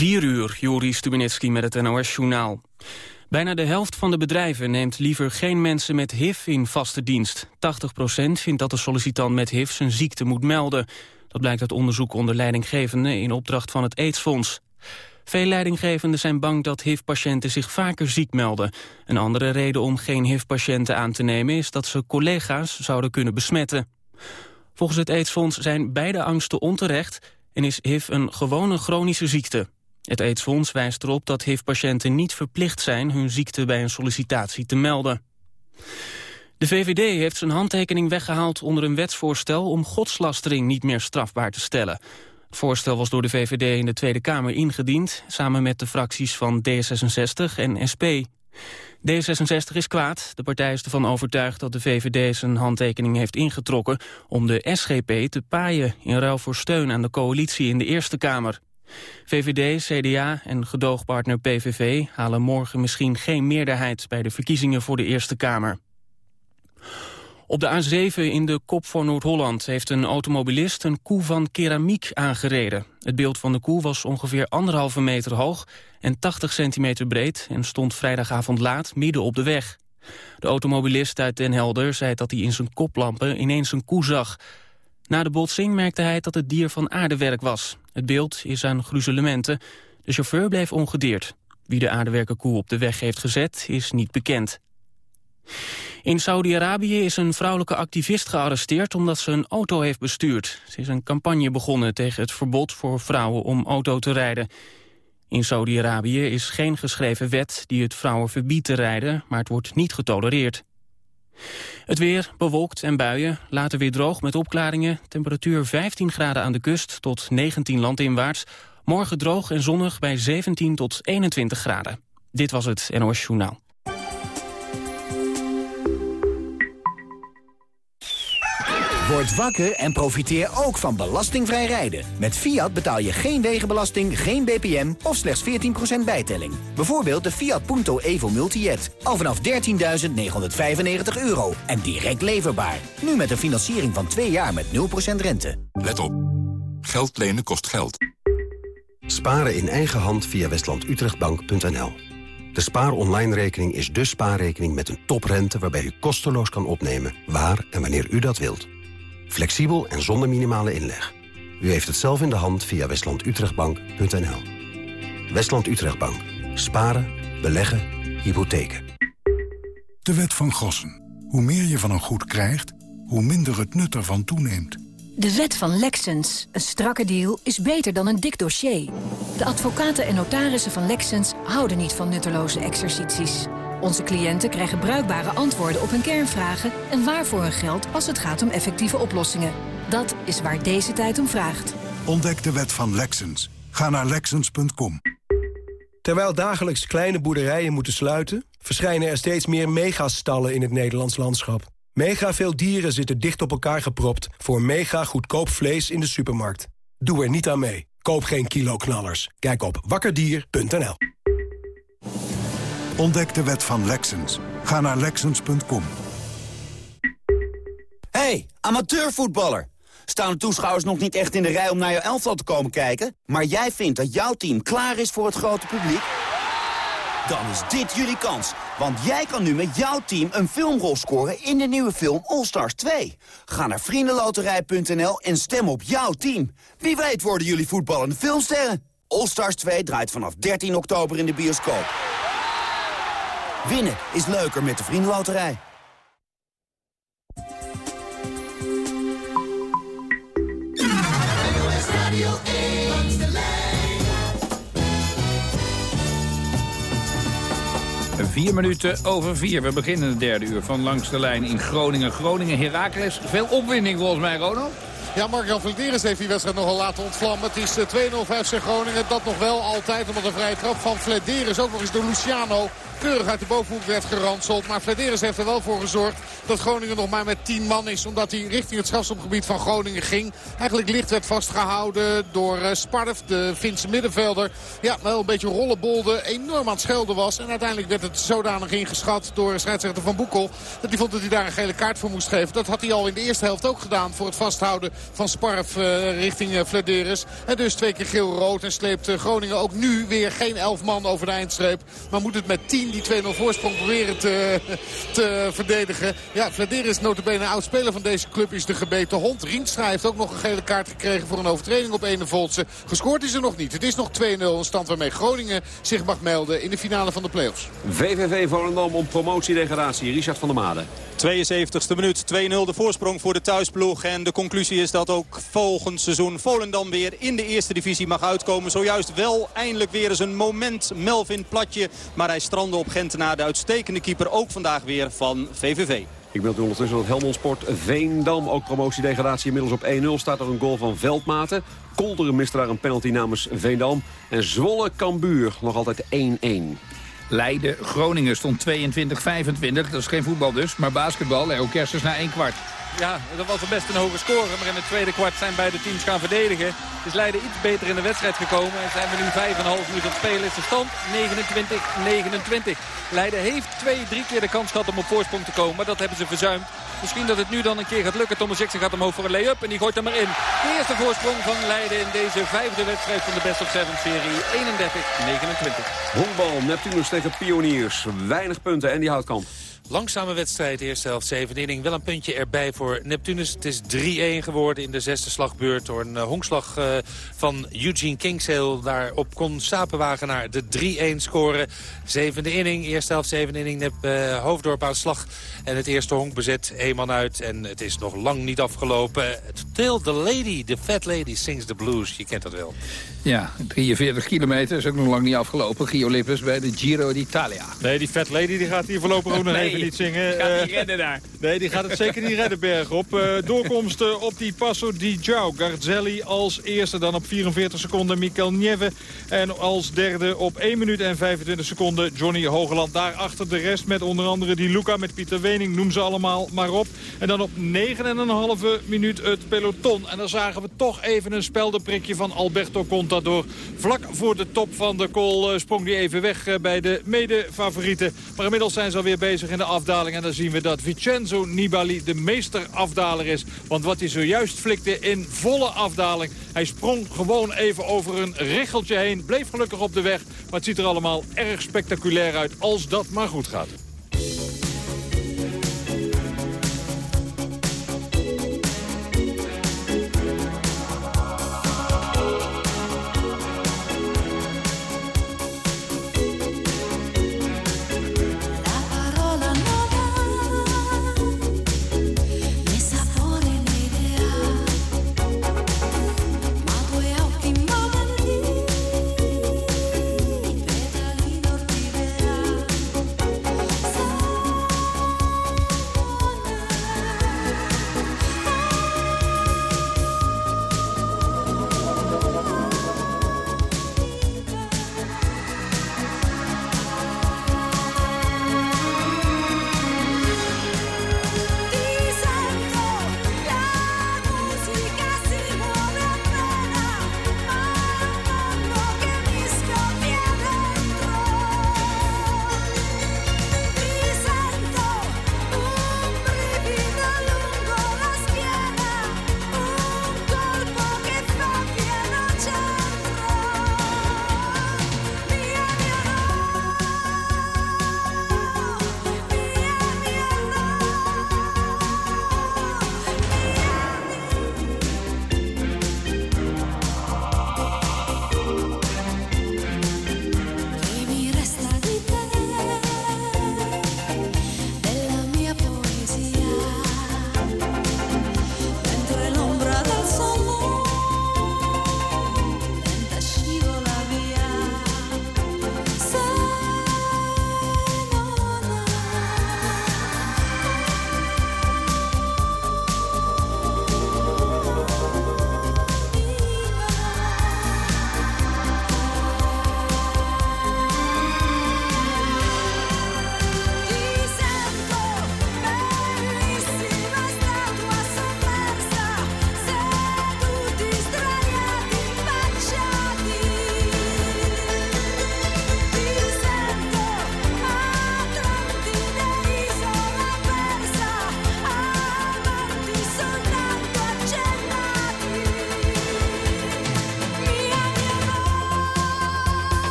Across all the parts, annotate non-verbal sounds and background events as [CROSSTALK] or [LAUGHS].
4 uur, Juri Stubenitski met het NOS-journaal. Bijna de helft van de bedrijven neemt liever geen mensen met HIV in vaste dienst. 80% vindt dat de sollicitant met HIV zijn ziekte moet melden. Dat blijkt uit onderzoek onder leidinggevenden in opdracht van het AIDS-fonds. Veel leidinggevenden zijn bang dat HIV-patiënten zich vaker ziek melden. Een andere reden om geen HIV-patiënten aan te nemen is dat ze collega's zouden kunnen besmetten. Volgens het AIDS-fonds zijn beide angsten onterecht en is HIV een gewone chronische ziekte. Het AIDS-fonds wijst erop dat HIV-patiënten niet verplicht zijn hun ziekte bij een sollicitatie te melden. De VVD heeft zijn handtekening weggehaald onder een wetsvoorstel om godslastering niet meer strafbaar te stellen. Het voorstel was door de VVD in de Tweede Kamer ingediend, samen met de fracties van D66 en SP. D66 is kwaad. De partij is ervan overtuigd dat de VVD zijn handtekening heeft ingetrokken om de SGP te paaien in ruil voor steun aan de coalitie in de Eerste Kamer. VVD, CDA en gedoogpartner PVV halen morgen misschien geen meerderheid bij de verkiezingen voor de Eerste Kamer. Op de A7 in de kop van Noord-Holland heeft een automobilist een koe van keramiek aangereden. Het beeld van de koe was ongeveer anderhalve meter hoog en 80 centimeter breed en stond vrijdagavond laat midden op de weg. De automobilist uit Den Helder zei dat hij in zijn koplampen ineens een koe zag. Na de botsing merkte hij dat het dier van aardewerk was. Het beeld is aan gruzelementen. De chauffeur bleef ongedeerd. Wie de aardewerken koe op de weg heeft gezet is niet bekend. In Saudi-Arabië is een vrouwelijke activist gearresteerd omdat ze een auto heeft bestuurd. Ze is een campagne begonnen tegen het verbod voor vrouwen om auto te rijden. In Saudi-Arabië is geen geschreven wet die het vrouwen verbiedt te rijden, maar het wordt niet getolereerd. Het weer, bewolkt en buien, later weer droog met opklaringen. Temperatuur 15 graden aan de kust tot 19 landinwaarts. Morgen droog en zonnig bij 17 tot 21 graden. Dit was het NOS Journaal. Word wakker en profiteer ook van belastingvrij rijden. Met Fiat betaal je geen wegenbelasting, geen BPM of slechts 14% bijtelling. Bijvoorbeeld de Fiat Punto Evo Multijet. Al vanaf 13.995 euro en direct leverbaar. Nu met een financiering van 2 jaar met 0% rente. Let op. Geld lenen kost geld. Sparen in eigen hand via westlandutrechtbank.nl de Spaar Online rekening is de spaarrekening met een toprente... waarbij u kosteloos kan opnemen waar en wanneer u dat wilt. Flexibel en zonder minimale inleg. U heeft het zelf in de hand via westlandutrechtbank.nl. Westland Utrechtbank. Sparen, beleggen, hypotheken. De wet van Gossen. Hoe meer je van een goed krijgt, hoe minder het nut ervan toeneemt. De wet van Lexens. Een strakke deal is beter dan een dik dossier. De advocaten en notarissen van Lexens houden niet van nutteloze exercities. Onze cliënten krijgen bruikbare antwoorden op hun kernvragen... en waarvoor hun geld als het gaat om effectieve oplossingen. Dat is waar deze tijd om vraagt. Ontdek de wet van Lexens. Ga naar Lexens.com. Terwijl dagelijks kleine boerderijen moeten sluiten... verschijnen er steeds meer megastallen in het Nederlands landschap. Mega veel dieren zitten dicht op elkaar gepropt... voor mega goedkoop vlees in de supermarkt. Doe er niet aan mee. Koop geen kilo-knallers. Kijk op wakkerdier.nl. Ontdek de wet van Lexens. Ga naar Lexens.com. Hey, amateurvoetballer. Staan de toeschouwers nog niet echt in de rij om naar jouw elftal te komen kijken? Maar jij vindt dat jouw team klaar is voor het grote publiek? Dan is dit jullie kans. Want jij kan nu met jouw team een filmrol scoren in de nieuwe film All Stars 2. Ga naar vriendenloterij.nl en stem op jouw team. Wie weet worden jullie voetballende filmsterren. All Stars 2 draait vanaf 13 oktober in de bioscoop. Winnen is leuker met de Vriendenloterij. Vier minuten over vier. We beginnen het derde uur van Langs de Lijn in Groningen. Groningen, Heracles. Veel opwinding volgens mij, Ronald. Ja, Mark-Jan Vladeris heeft die wedstrijd nogal laten ontvlammen. Het is 2-0 voor FC Groningen. Dat nog wel altijd, omdat een vrije trap van Vladeris ook nog eens door Luciano keurig uit de bovenhoek werd geranseld. Maar Vladeris heeft er wel voor gezorgd dat Groningen nog maar met 10 man is. Omdat hij richting het strafschopgebied van Groningen ging. Eigenlijk licht werd vastgehouden door uh, Sparf, de Finse middenvelder. Ja, wel een beetje rollenbolde, enorm aan het schelden was. En uiteindelijk werd het zodanig ingeschat door scheidsrechter Van Boekel... dat hij vond dat hij daar een gele kaart voor moest geven. Dat had hij al in de eerste helft ook gedaan voor het vasthouden van Sparf richting uh, En dus twee keer geel-rood en sleept Groningen ook nu weer geen elf man over de eindstreep. Maar moet het met 10 die 2-0 voorsprong proberen te, te verdedigen. Ja, Flederis notabene een oud-speler van deze club is de gebeten hond. Rienstra heeft ook nog een gele kaart gekregen voor een overtreding op Ene Voltse. Gescoord is er nog niet. Het is nog 2-0. Een stand waarmee Groningen zich mag melden in de finale van de play-offs. VVV Volendam om promotiedegradatie. Richard van der Made. 72e minuut, 2-0 de voorsprong voor de thuisploeg. En de conclusie is dat ook volgend seizoen Volendam weer in de eerste divisie mag uitkomen. Zojuist wel eindelijk weer eens een moment Melvin Platje. Maar hij strandde op Gentenaar, de uitstekende keeper, ook vandaag weer van VVV. Ik meld u ondertussen dat Helmond Sport Veendam, ook promotiedegradatie inmiddels op 1-0. Staat er een goal van Veldmaten. Kolderen mist daar een penalty namens Veendam. En Zwolle Cambuur nog altijd 1-1. Leiden, Groningen stond 22-25. Dat is geen voetbal dus, maar basketbal. Leo Kerstens na één kwart. Ja, dat was best een hoge score. Maar in het tweede kwart zijn beide teams gaan verdedigen. Is Leiden iets beter in de wedstrijd gekomen. En zijn we nu 5,5 minuten op spelen. Is de stand 29-29. Leiden heeft twee, drie keer de kans gehad om op voorsprong te komen. Maar dat hebben ze verzuimd. Misschien dat het nu dan een keer gaat lukken. Thomas Dixon gaat omhoog voor een lay-up. En die gooit hem maar in. De eerste voorsprong van Leiden in deze vijfde wedstrijd van de Best of Seven serie. 31-29. Honkbal, Neptunus tegen Pioniers. Weinig punten en die houtkamp. Langzame wedstrijd, eerste helft, zevende inning. Wel een puntje erbij voor Neptunus. Het is 3-1 geworden in de zesde slagbeurt... door een uh, honkslag uh, van Eugene Kingsale. Daarop kon Sapenwagenaar de 3-1 scoren. Zevende inning, eerste helft, zevende inning. Nep, uh, Hoofddorp aan slag. En het eerste honk bezet, één man uit. En het is nog lang niet afgelopen. Till the lady, the fat lady, sings the blues. Je kent dat wel. Ja, 43 kilometer is ook nog lang niet afgelopen. Gio Lippers bij de Giro d'Italia. Nee, die fat lady die gaat hier voorlopig ook nog even niet zingen. Die gaat niet redden daar. Nee, die gaat het zeker niet redden bergop. Uh, doorkomsten op die Passo di Giao. Garzelli als eerste, dan op 44 seconden Mikel Nieve. En als derde op 1 minuut en 25 seconden Johnny Hogeland. Daarachter de rest met onder andere die Luca met Pieter Wening. Noem ze allemaal maar op. En dan op 9,5 minuut het peloton. En dan zagen we toch even een speldenprikje van Alberto Contador. Vlak voor de top van de kool sprong die even weg bij de mede-favorieten. Maar inmiddels zijn ze alweer bezig in de afdaling. En dan zien we dat Vincenzo Nibali de meesterafdaler is. Want wat hij zojuist flikte in volle afdaling. Hij sprong gewoon even over een richeltje heen. Bleef gelukkig op de weg. Maar het ziet er allemaal erg spectaculair uit als dat maar goed gaat.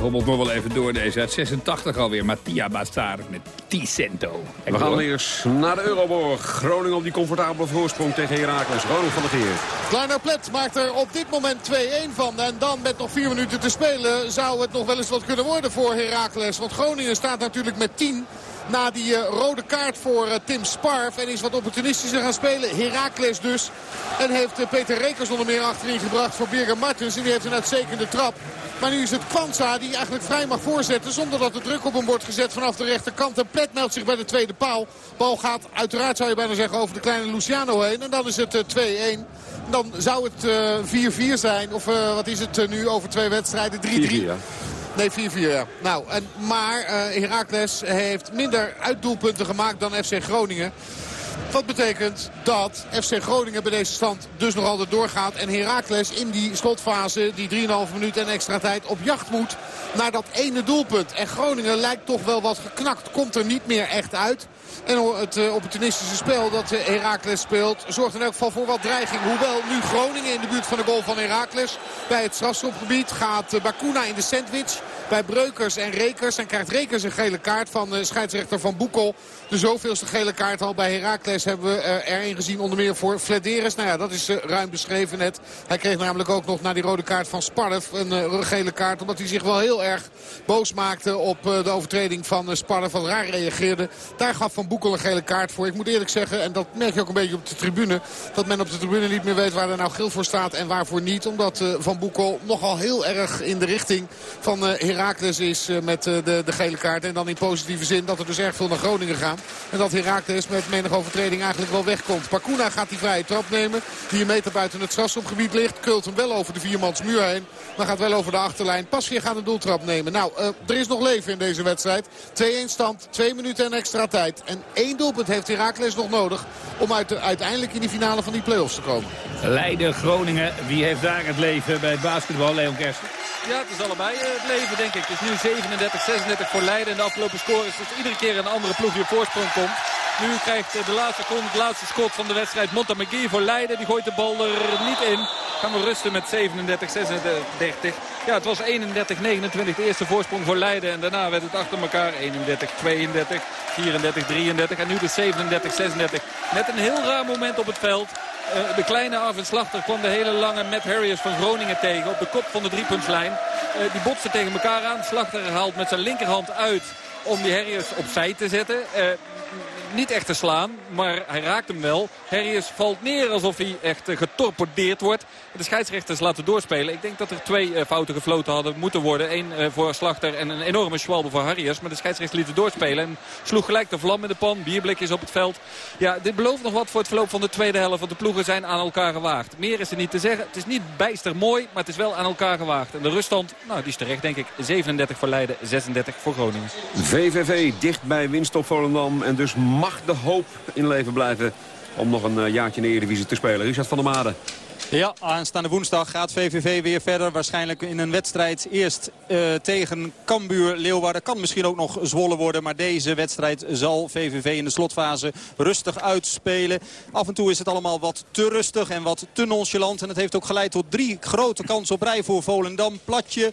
Hobbelt nog wel even door deze. Uit 86 alweer. Mattia Bassar met Ticento. We gaan eerst naar de Euroborg. Groningen op die comfortabele voorsprong tegen Herakles. Ronald van der Geer. Kleiner Plet maakt er op dit moment 2-1 van. En dan met nog vier minuten te spelen zou het nog wel eens wat kunnen worden voor Herakles. Want Groningen staat natuurlijk met 10 na die uh, rode kaart voor uh, Tim Sparf. En is wat opportunistischer gaan spelen. Herakles dus. En heeft uh, Peter Rekers onder meer achterin gebracht voor Birger Martens. En die heeft een uitstekende trap. Maar nu is het Kwanza die eigenlijk vrij mag voorzetten. Zonder dat de druk op hem wordt gezet vanaf de rechterkant. En Plet meldt zich bij de tweede paal. Bal gaat uiteraard zou je bijna zeggen over de kleine Luciano heen. En dan is het 2-1. Dan zou het 4-4 zijn. Of wat is het nu over twee wedstrijden? 3-3. Nee, 4-4 ja. Nou, en, maar uh, Heracles heeft minder uitdoelpunten gemaakt dan FC Groningen. Wat betekent dat FC Groningen bij deze stand dus nog altijd doorgaat. En Heracles in die slotfase, die 3,5 minuten en extra tijd, op jacht moet naar dat ene doelpunt. En Groningen lijkt toch wel wat geknakt. Komt er niet meer echt uit. En het uh, opportunistische spel dat uh, Heracles speelt zorgt in elk geval voor wat dreiging. Hoewel nu Groningen in de buurt van de goal van Heracles. Bij het strafschopgebied gaat uh, Bakuna in de sandwich. Bij Breukers en Rekers. En krijgt Rekers een gele kaart van scheidsrechter Van Boekel. De zoveelste gele kaart al bij Heracles hebben we er een gezien. Onder meer voor Flederis. Nou ja, dat is ruim beschreven net. Hij kreeg namelijk ook nog na die rode kaart van Sparf een gele kaart. Omdat hij zich wel heel erg boos maakte op de overtreding van Sparf. Wat raar reageerde. Daar gaf Van Boekel een gele kaart voor. Ik moet eerlijk zeggen, en dat merk je ook een beetje op de tribune... dat men op de tribune niet meer weet waar er nou geel voor staat en waarvoor niet. Omdat uh, Van Boekel nogal heel erg in de richting van uh, Heracles is uh, met de, de gele kaart. En dan in positieve zin dat er dus erg veel naar Groningen gaan. En dat Heracles met menig overtreding eigenlijk wel wegkomt. Pakuna gaat die vrije trap nemen. Die een meter buiten het strafschopgebied ligt. Kult hem wel over de viermansmuur heen. Maar gaat wel over de achterlijn. Pasveer gaat een doeltrap nemen. Nou, er is nog leven in deze wedstrijd. 2-1 stand, 2 minuten en extra tijd. En één doelpunt heeft Herakles nog nodig om uit de, uiteindelijk in die finale van die play-offs te komen. Leiden, Groningen, wie heeft daar het leven bij het basketbal, Leon Kersten? Ja, het is allebei het leven, denk ik. Het is nu 37, 36 voor Leiden. En de afgelopen score is dus iedere keer een andere ploeg die op voorsprong komt. Nu krijgt de laatste, het laatste schot van de wedstrijd Montamagui voor Leiden. Die gooit de bal er niet in. Gaan we rusten met 37, 36. Ja, het was 31, 29 de eerste voorsprong voor Leiden. En daarna werd het achter elkaar 31, 32, 34, 33. En nu de 37, 36. Met een heel raar moment op het veld. Uh, de kleine Arvin Slachter kwam de hele lange Matt Harriers van Groningen tegen. Op de kop van de driepuntslijn. Uh, die botsen tegen elkaar aan. Slachter haalt met zijn linkerhand uit om die Harriers opzij te zetten. Niet echt te slaan, maar hij raakt hem wel. Harrius valt neer alsof hij echt uh, getorpedeerd wordt. De scheidsrechters laten doorspelen. Ik denk dat er twee uh, fouten gefloten hadden moeten worden. Eén uh, voor Slachter en een enorme schwalbe voor Harrius. Maar de scheidsrechters lieten doorspelen en sloeg gelijk de vlam in de pan. Bierblikjes op het veld. Ja, dit belooft nog wat voor het verloop van de tweede helft. Want de ploegen zijn aan elkaar gewaagd. Meer is er niet te zeggen. Het is niet bijster mooi, maar het is wel aan elkaar gewaagd. En de ruststand, nou die is terecht denk ik. 37 voor Leiden, 36 voor Groningen. VVV dicht bij winst op Volendam en dus mag de hoop in leven blijven om nog een uh, jaartje in de Eredivisie te spelen. Richard van der Made. Ja, aanstaande woensdag gaat VVV weer verder. Waarschijnlijk in een wedstrijd eerst uh, tegen Cambuur Leeuwarden. Kan misschien ook nog Zwolle worden. Maar deze wedstrijd zal VVV in de slotfase rustig uitspelen. Af en toe is het allemaal wat te rustig en wat te nonchalant. En het heeft ook geleid tot drie grote kansen op rij voor Volendam. Platje,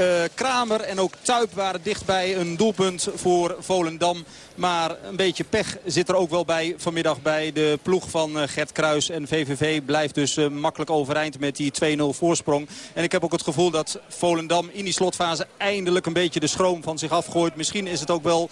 uh, Kramer en ook Tuip waren dichtbij een doelpunt voor Volendam. Maar een beetje pech zit er ook wel bij vanmiddag bij de ploeg van uh, Gert Kruis. En VVV blijft dus uh, makkelijk overeind met die 2-0 voorsprong. En ik heb ook het gevoel dat Volendam in die slotfase eindelijk een beetje de schroom van zich afgooit. Misschien is het ook wel...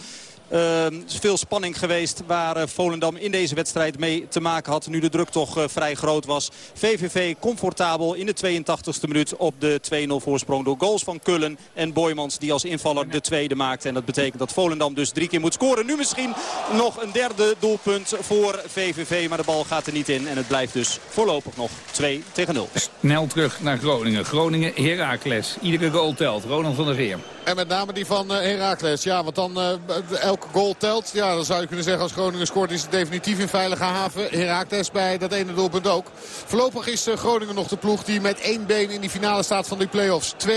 Uh, veel spanning geweest waar uh, Volendam in deze wedstrijd mee te maken had. Nu de druk toch uh, vrij groot was. VVV comfortabel in de 82e minuut op de 2-0 voorsprong. Door goals van Kullen en Boymans die als invaller de tweede maakte. En dat betekent dat Volendam dus drie keer moet scoren. Nu misschien nog een derde doelpunt voor VVV. Maar de bal gaat er niet in. En het blijft dus voorlopig nog 2 tegen 0. Snel terug naar Groningen. Groningen Heracles. Iedere goal telt. Ronald van der Veer. En met name die van uh, Heracles. Ja, want dan uh, elke goal telt. Ja, dan zou je kunnen zeggen als Groningen scoort is het definitief in veilige haven. Herakles bij dat ene doelpunt ook. Voorlopig is Groningen nog de ploeg die met één been in die finale staat van die play-offs. 2-1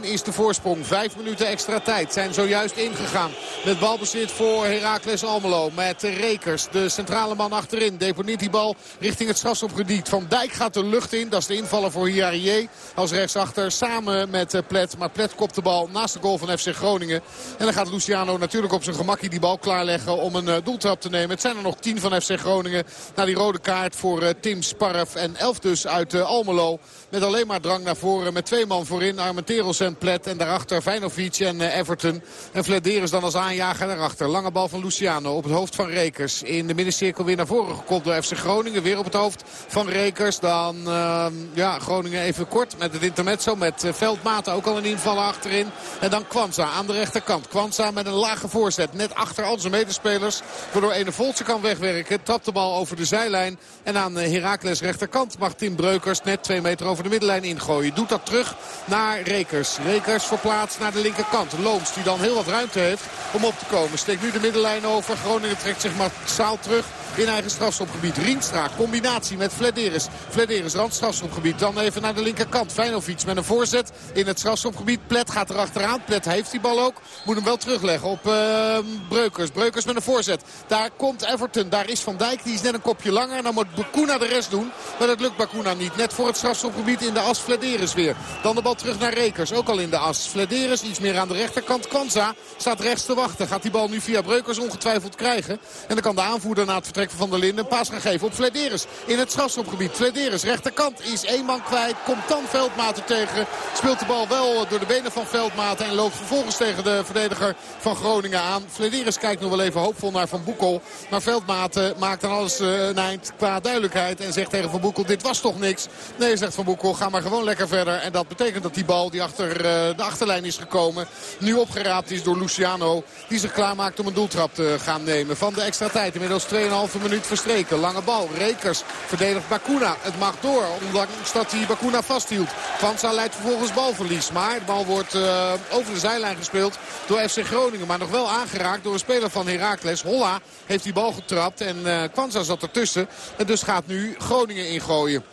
is de voorsprong. Vijf minuten extra tijd zijn zojuist ingegaan. Met balbezit voor Herakles Almelo. Met Rekers, de centrale man achterin. Deponeert die bal richting het strafschopgebied. Van Dijk gaat de lucht in. Dat is de invaller voor Hiarie als rechtsachter. Samen met Plet. Maar Plet kopt de bal naast de goal van FC Groningen. En dan gaat Luciano natuurlijk op zijn gemakkie die bal klaarleggen om een doeltrap te nemen. Het zijn er nog tien van FC Groningen. Na die rode kaart voor Tim Sparf en elf dus uit Almelo. Met alleen maar drang naar voren. Met twee man voorin. Armenteros en Plet. En daarachter Vijnovic en Everton. En Flederis dan als aanjager daarachter. Lange bal van Luciano op het hoofd van Rekers. In de middencirkel weer naar voren gekomen door FC Groningen. Weer op het hoofd van Rekers. Dan uh, ja, Groningen even kort met het intermezzo. Met Veldmaten ook al een invallen achterin. En dan Kwanza aan de rechterkant. Kwanza met een lage voorzet. Net achter al zijn medespelers. Waardoor Ene Voltse kan wegwerken. Trapt de bal over de zijlijn. En aan uh, Herakles rechterkant mag Tim Breukers net twee meter over de middenlijn ingooien. Doet dat terug naar Rekers. Rekers verplaatst naar de linkerkant. Looms die dan heel wat ruimte heeft om op te komen. Steekt nu de middenlijn over. Groningen trekt zich massaal terug in eigen strafschopgebied. Rienstra, combinatie met Flederis. Flederis, rand strafschopgebied. Dan even naar de linkerkant. Feyenoord met een voorzet in het strafschopgebied. Plet gaat er achteraan. Plet heeft die bal ook. Moet hem wel terugleggen op uh, Breukers. Breukers met een voorzet. Daar komt Everton. Daar is Van Dijk. Die is net een kopje langer. Dan moet Bakuna de rest doen. Maar dat lukt Bakuna niet. Net voor het strafschopgebied in de as Flederis weer. Dan de bal terug naar Rekers. Ook al in de as. Flederis iets meer aan de rechterkant. Kwanza staat rechts te wachten. Gaat die bal nu via Breukers ongetwijfeld krijgen. En dan kan de aanvoerder na het vertrek van der Linden. Paas gaan geven op Flederis in het strafschopgebied. Flederis rechterkant is één man kwijt. Komt dan Veldmaten tegen. Speelt de bal wel door de benen van Veldmaten. En loopt vervolgens tegen de verdediger van Groningen aan. Flederis kijkt nog wel even hoopvol naar Van Boekel. Maar Veldmaten maakt dan alles uh, een eind qua duidelijkheid. En zegt tegen Van Boekel dit was toch niks. Nee zegt Van Boekel ga maar gewoon lekker verder. En dat betekent dat die bal die achter uh, de achterlijn is gekomen. Nu opgeraapt is door Luciano. Die zich klaarmaakt om een doeltrap te gaan nemen. Van de extra tijd. Inmiddels 2,5 minuut verstreken. Lange bal. Rekers verdedigt Bakuna. Het mag door. Ondanks dat hij Bakuna vasthield. Kwanza leidt vervolgens balverlies. Maar de bal wordt uh, over de zijlijn gespeeld door FC Groningen. Maar nog wel aangeraakt door een speler van Heracles. Holla heeft die bal getrapt. En uh, Kwanza zat ertussen. En dus gaat nu Groningen ingooien.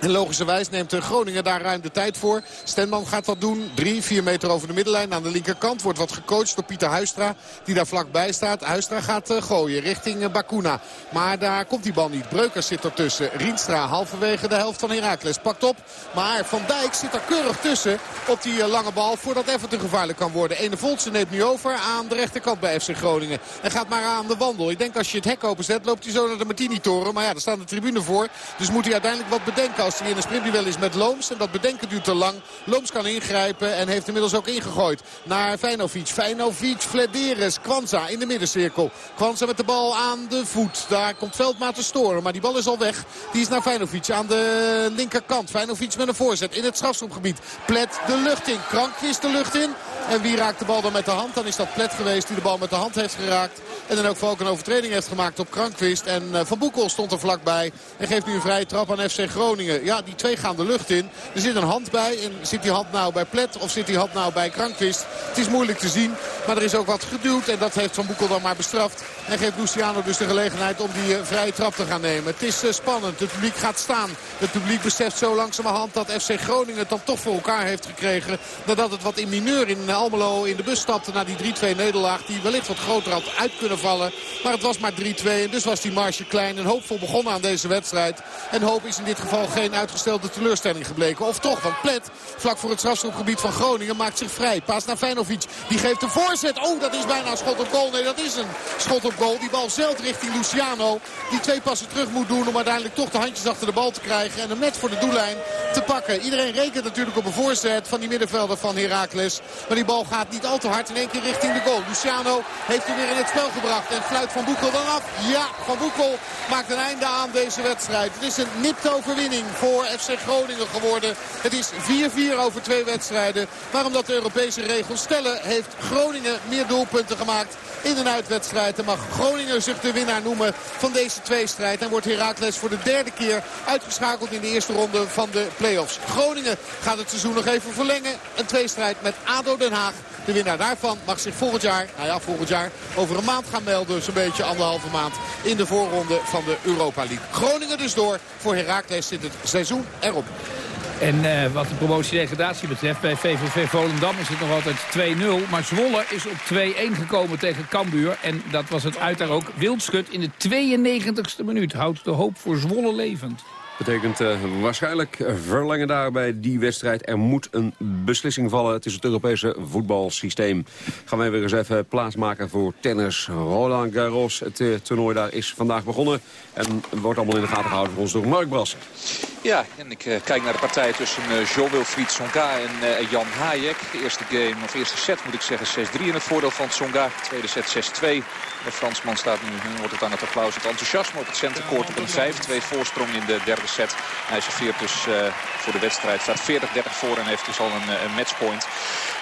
En logischerwijs neemt Groningen daar ruim de tijd voor. Stenman gaat wat doen. Drie, vier meter over de middenlijn aan de linkerkant. Wordt wat gecoacht door Pieter Huistra. Die daar vlakbij staat. Huistra gaat uh, gooien richting uh, Bakuna. Maar daar komt die bal niet. Breukers zit ertussen. Rienstra halverwege de helft van Heracles. Pakt op. Maar Van Dijk zit er keurig tussen op die lange bal. Voordat Everton gevaarlijk kan worden. Ene Voltse neemt nu over aan de rechterkant bij FC Groningen. En gaat maar aan de wandel. Ik denk als je het hek openzet loopt hij zo naar de Martini-toren. Maar ja, daar staat de tribune voor. Dus moet hij uiteindelijk wat bedenken als hij in een sprintduel is met Looms. En dat bedenken duurt te lang. Looms kan ingrijpen en heeft inmiddels ook ingegooid naar Feyenovic. Feyenovic, Flederes, Kwanza in de middencirkel. Kwanza met de bal aan de voet. Daar komt Veldmaat te storen, maar die bal is al weg. Die is naar Feyenovic aan de linkerkant. Feyenovic met een voorzet in het strafschopgebied. Plet de lucht in. Krankvist de lucht in. En wie raakt de bal dan met de hand? Dan is dat Plet geweest die de bal met de hand heeft geraakt. En dan ook ook een overtreding heeft gemaakt op Krankwist. En uh, Van Boekel stond er vlakbij. En geeft nu een vrije trap aan FC Groningen. Ja, die twee gaan de lucht in. Er zit een hand bij. En zit die hand nou bij Plet of zit die hand nou bij Krankwist? Het is moeilijk te zien. Maar er is ook wat geduwd. En dat heeft Van Boekel dan maar bestraft. En geeft Luciano dus de gelegenheid om die uh, vrije trap te gaan nemen. Het is uh, spannend. Het publiek gaat staan. Het publiek beseft zo langzamerhand dat FC Groningen het dan toch voor elkaar heeft gekregen. Nadat het wat in mineur in Almelo in de bus stapte na die 3-2 nederlaag. Die wellicht wat groter had uit kunnen vallen. Maar het was maar 3-2 en dus was die marge klein en hoopvol begonnen aan deze wedstrijd. En hoop is in dit geval geen uitgestelde teleurstelling gebleken. Of toch, want Plet, vlak voor het strafschopgebied van Groningen, maakt zich vrij. Paas naar Feyenovic. Die geeft een voorzet. Oh, dat is bijna een schot op goal. Nee, dat is een schot op goal. Die bal zelt richting Luciano. Die twee passen terug moet doen om uiteindelijk toch de handjes achter de bal te krijgen. En hem net voor de doellijn te pakken. Iedereen rekent natuurlijk op een voorzet van die middenvelder van Heracles. Maar die bal gaat niet al te hard in één keer richting de goal. Luciano heeft hem weer in het spel gebracht. En fluit Van Boekel dan af. Ja, Van Boekel maakt een einde aan deze wedstrijd. Het is een nipte overwinning voor FC Groningen geworden. Het is 4-4 over twee wedstrijden. Maar omdat de Europese regels stellen, heeft Groningen meer doelpunten gemaakt in een uitwedstrijd. En mag Groningen zich de winnaar noemen van deze tweestrijd. En wordt Heracles voor de derde keer uitgeschakeld in de eerste ronde van de play-offs. Groningen gaat het seizoen nog even verlengen. Een tweestrijd met ADO Den Haag De winnaar daarvan mag zich volgend jaar, nou ja volgend jaar, over een maand gaan melden. Zo'n beetje anderhalve maand in de voorronde van de Europa League. Groningen dus door. Voor Heracles zit het seizoen erop. En uh, wat de promotie-degradatie betreft, bij VVV Volendam is het nog altijd 2-0. Maar Zwolle is op 2-1 gekomen tegen Cambuur. En dat was het uit daar ook. Wildschut in de 92e minuut houdt de hoop voor Zwolle levend. Betekent uh, waarschijnlijk verlengen daar bij die wedstrijd. Er moet een beslissing vallen. Het is het Europese voetbalsysteem. Gaan wij weer eens even plaatsmaken voor tennis. Roland Garros, het uh, toernooi daar is vandaag begonnen. En wordt allemaal in de gaten gehouden voor ons door Mark Brassen. Ja, en ik uh, kijk naar de partij tussen Jo-Wilfried Songa en Jan Hayek. De eerste game, of eerste set moet ik zeggen, 6-3 in het voordeel van Songa. tweede set 6-2. De Fransman staat nu, nu wordt het aan het applaus, het enthousiasme op het centercourt op een 5-2 voorsprong in de derde Hij serveert dus voor de wedstrijd, staat 40-30 voor en heeft dus al een, een matchpoint.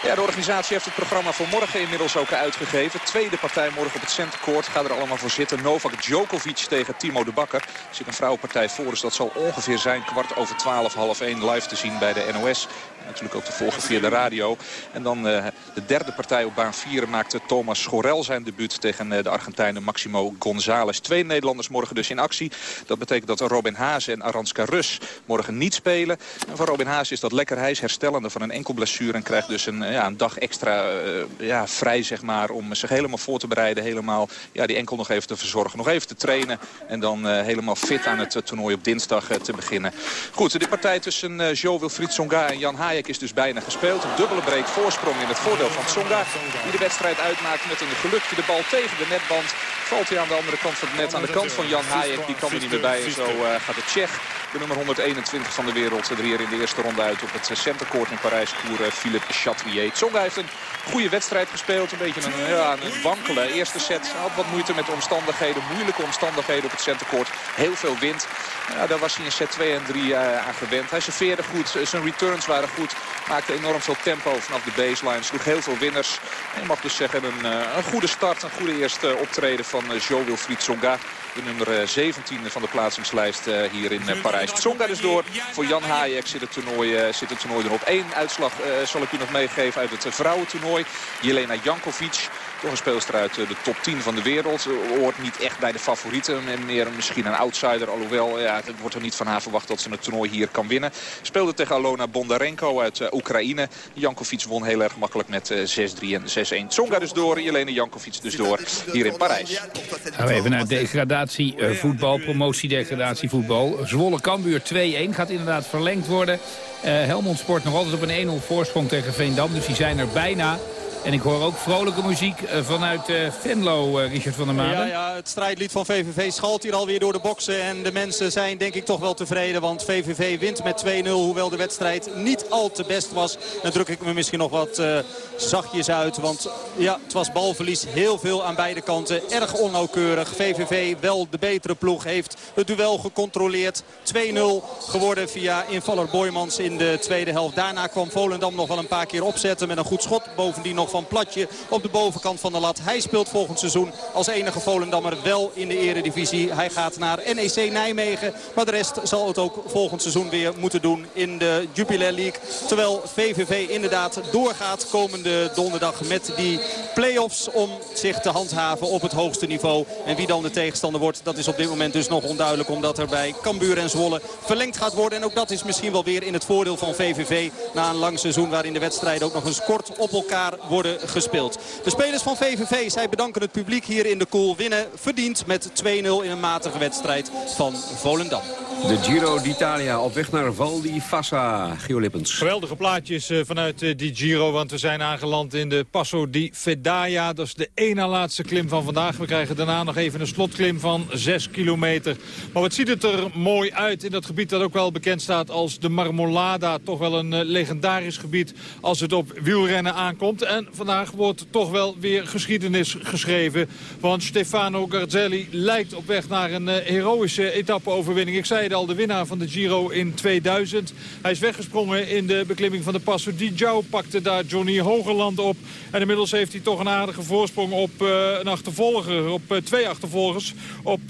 Ja, de organisatie heeft het programma voor morgen inmiddels ook uitgegeven. Tweede partij morgen op het centercourt. Ga er allemaal voor zitten. Novak Djokovic tegen Timo de Bakker. Er zit een vrouwenpartij voor, dus dat zal ongeveer zijn kwart over twaalf, half één live te zien bij de NOS. Natuurlijk ook te volgen via de radio. En dan uh, de derde partij op baan 4 maakte Thomas Schorel zijn debuut tegen uh, de Argentijnen Maximo González. Twee Nederlanders morgen dus in actie. Dat betekent dat Robin Haase en Aranska Rus morgen niet spelen. En voor Robin Haase is dat lekker. Hij is herstellende van een enkel blessure en krijgt dus een, ja, een dag extra uh, ja, vrij zeg maar, om zich helemaal voor te bereiden. Helemaal ja, die enkel nog even te verzorgen. Nog even te trainen en dan helemaal fit aan het toernooi op dinsdag te beginnen. Goed, de partij tussen Jo Wilfried Songa en Jan Hayek is dus bijna gespeeld. Een dubbele break voorsprong in het voordeel van Songa. Die de wedstrijd uitmaakt met een gelukje de bal tegen de netband. Valt hij aan de andere kant van het net, aan de kant van Jan Hayek. Die kan er niet meer bij en zo uh, gaat de Tsjech de nummer 121 van de wereld er hier in de eerste ronde uit op het centercourt in Parijs. Koer Philippe Chatrier. Tsonga heeft een goede wedstrijd gespeeld. Een beetje een, ja, een wankele eerste set. Had wat moeite met de omstandigheden. Moeilijke omstandigheden op het centercourt. Heel veel wind. Ja, daar was hij in set 2 en 3 uh, aan gewend. Hij serveerde goed. Zijn returns waren goed. Maakte enorm veel tempo vanaf de baseline. Sloeg heel veel winners. En je mag dus zeggen een, een goede start. Een goede eerste optreden uh, Jo Wilfried Tsonga. De nummer 17 van de plaatsingslijst hier in Parijs. Tsonga dus door. Voor Jan Hayek zit het toernooi, zit het toernooi erop. Eén uitslag zal ik u nog meegeven uit het vrouwentoernooi. Jelena Jankovic. Toch een speelster uit de top 10 van de wereld. Hoort niet echt bij de favorieten. En meer misschien een outsider. Alhoewel, ja, het wordt er niet van haar verwacht dat ze het toernooi hier kan winnen. Speelde tegen Alona Bondarenko uit Oekraïne. Jankovic won heel erg makkelijk met uh, 6-3 en 6-1. Tsonga dus door. Jelena Jankovic dus door hier in Parijs. Nou, even naar degradatie voetbal. Promotie degradatie voetbal. Zwolle Cambuur 2-1 gaat inderdaad verlengd worden. Helmond Sport nog altijd op een 1-0 voorsprong tegen Veendam. Dus die zijn er bijna. En ik hoor ook vrolijke muziek vanuit uh, Venlo, uh, Richard van der Maan. Ja, ja, het strijdlied van VVV schalt hier alweer door de boksen. En de mensen zijn denk ik toch wel tevreden. Want VVV wint met 2-0. Hoewel de wedstrijd niet al te best was. Dan druk ik me misschien nog wat zachtjes uit. Want ja, het was balverlies. Heel veel aan beide kanten. Erg onnauwkeurig. VVV wel de betere ploeg. Heeft het duel gecontroleerd. 2-0 geworden via invaller Boymans in de tweede helft. Daarna kwam Volendam nog wel een paar keer opzetten. Met een goed schot. Bovendien nog van Platje op de bovenkant van de lat. Hij speelt volgend seizoen als enige Volendammer wel in de eredivisie. Hij gaat naar NEC Nijmegen. Maar de rest zal het ook volgend seizoen weer moeten doen in de Jupiler League. Terwijl VVV inderdaad doorgaat komende donderdag met die play-offs om zich te handhaven op het hoogste niveau. En wie dan de tegenstander wordt, dat is op dit moment dus nog onduidelijk. Omdat er bij Cambuur en Zwolle verlengd gaat worden. En ook dat is misschien wel weer in het voordeel van VVV. Na een lang seizoen waarin de wedstrijden ook nog eens kort op elkaar worden gespeeld. De spelers van VVV, zij bedanken het publiek hier in de Koel. Winnen verdiend met 2-0 in een matige wedstrijd van Volendam. De Giro d'Italia op weg naar Val di Fassa. Gio Lippens. Geweldige plaatjes vanuit die Giro, want we zijn aangeland in de Passo di Fedaia. Dat is de ene laatste klim van vandaag. We krijgen daarna nog even een slotklim van 6 kilometer. Maar wat ziet het er mooi uit in dat gebied dat ook wel bekend staat als de Marmolada. Toch wel een legendarisch gebied als het op wielrennen aankomt. En vandaag wordt toch wel weer geschiedenis geschreven. Want Stefano Garzelli lijkt op weg naar een heroïsche etappeoverwinning. Ik zei het al de winnaar van de Giro in 2000. Hij is weggesprongen in de beklimming van de Passo di Giao. Pakte daar Johnny Hogerland op. En inmiddels heeft hij toch een aardige voorsprong op een achtervolger. Op twee achtervolgers. Op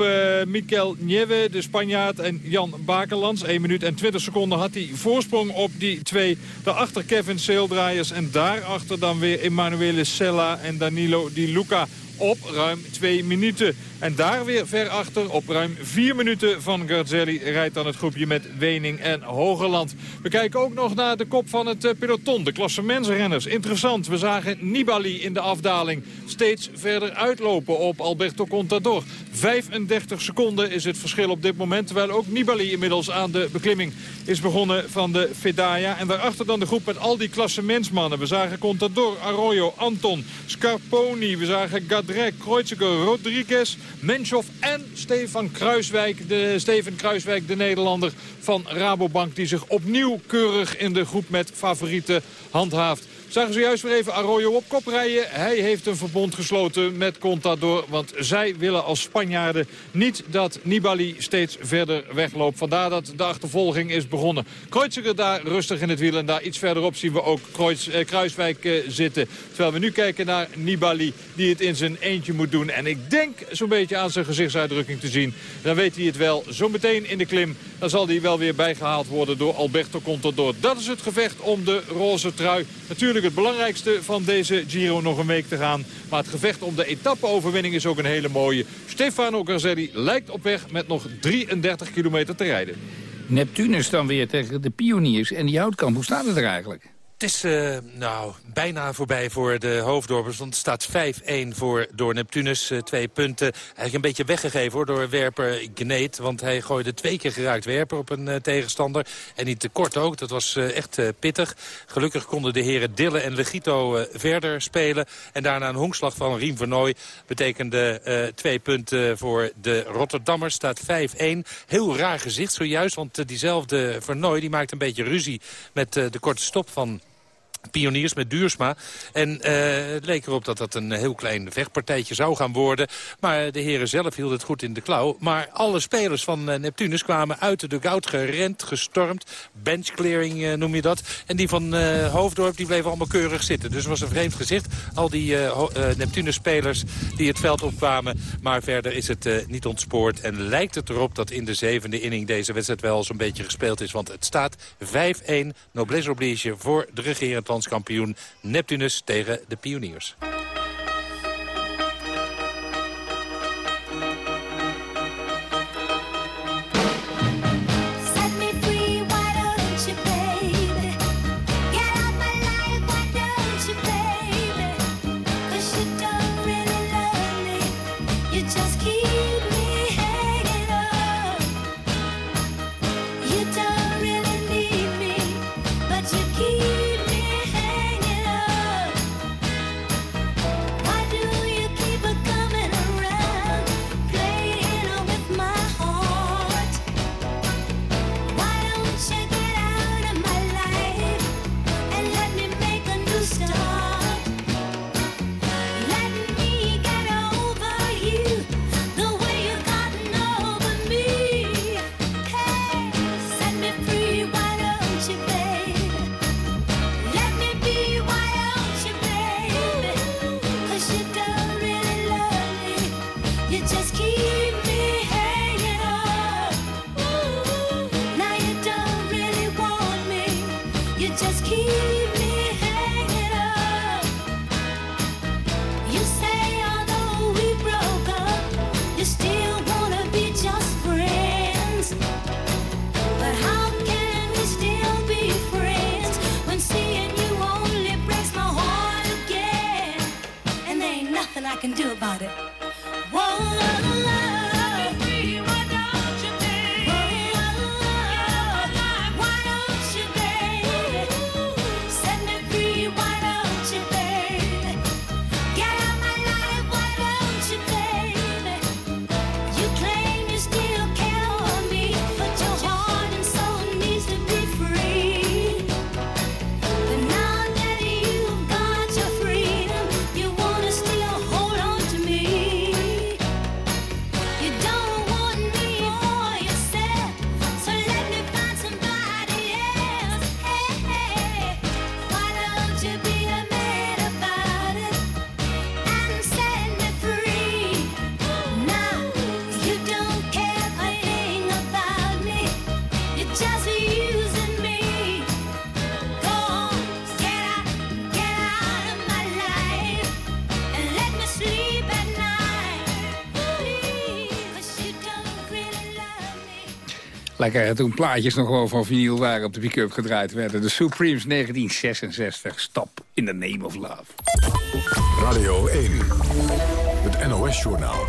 Mikel Nieve, de Spanjaard, en Jan Bakelands. 1 minuut en 20 seconden had hij voorsprong op die twee. Daarachter Kevin Seeldraaiers en daarachter dan weer Emanuele Sella en Danilo Di Luca op ruim twee minuten. En daar weer ver achter, op ruim vier minuten van Garzelli... rijdt dan het groepje met Wening en Hogerland. We kijken ook nog naar de kop van het eh, peloton, de klassementsrenners. Interessant, we zagen Nibali in de afdaling steeds verder uitlopen op Alberto Contador. 35 seconden is het verschil op dit moment... terwijl ook Nibali inmiddels aan de beklimming is begonnen van de Fedaya. En daarachter dan de groep met al die klassementsmannen. We zagen Contador, Arroyo, Anton, Scarponi. We zagen Gadrek, Kreuziger, Rodriguez... Menschhoff en Stefan Kruiswijk, de, Steven Kruiswijk, de Nederlander van Rabobank... die zich opnieuw keurig in de groep met favorieten handhaaft. Zagen ze juist weer even Arroyo op kop rijden. Hij heeft een verbond gesloten met Contador. Want zij willen als Spanjaarden niet dat Nibali steeds verder wegloopt. Vandaar dat de achtervolging is begonnen. Kreuziger daar rustig in het wiel. En daar iets verderop zien we ook eh, Kruiswijk eh, zitten. Terwijl we nu kijken naar Nibali die het in zijn eentje moet doen. En ik denk zo'n beetje aan zijn gezichtsuitdrukking te zien. Dan weet hij het wel. Zometeen in de klim. Dan zal hij wel weer bijgehaald worden door Alberto Contador. Dat is het gevecht om de roze trui. Natuurlijk het belangrijkste van deze Giro nog een week te gaan. Maar het gevecht om de etappe-overwinning is ook een hele mooie. Stefano Garzelli lijkt op weg met nog 33 kilometer te rijden. Neptunus dan weer tegen de pioniers en die houtkamp. Hoe staat het er eigenlijk? Het is uh, nou, bijna voorbij voor de hoofddorpers. Want het staat 5-1 voor door Neptunus. Uh, twee punten. Eigenlijk een beetje weggegeven hoor, door werper Gneet. Want hij gooide twee keer geraakt werper op een uh, tegenstander. En niet te kort ook. Dat was echt pittig. Gelukkig konden de heren Dille en Legito verder spelen. En daarna een honkslag van Riem Vernooy betekende twee punten voor de Rotterdammers. Staat 5-1. Heel raar gezicht zojuist. Want diezelfde Vernooy die maakt een beetje ruzie met de korte stop van pioniers met Duursma. En uh, het leek erop dat dat een heel klein vechtpartijtje zou gaan worden. Maar de heren zelf hielden het goed in de klauw. Maar alle spelers van uh, Neptunus kwamen uit de dugout gerend, gestormd. Benchclearing uh, noem je dat. En die van Hoofddorp die bleven allemaal keurig zitten. Dus het was een vreemd gezicht. Al die Neptunus-spelers die het veld opkwamen. Maar verder is het niet ontspoord. En lijkt het erop dat in de zevende inning deze wedstrijd wel zo'n beetje gespeeld is. Want het staat 5-1 noblesse oblige voor de regerend landskampioen Neptunus tegen de Pioniers. Lekker, toen plaatjes nog gewoon van vinyl waren op de pick-up gedraaid werden. De Supremes 1966, Stop in the Name of Love. Radio 1, het NOS-journaal.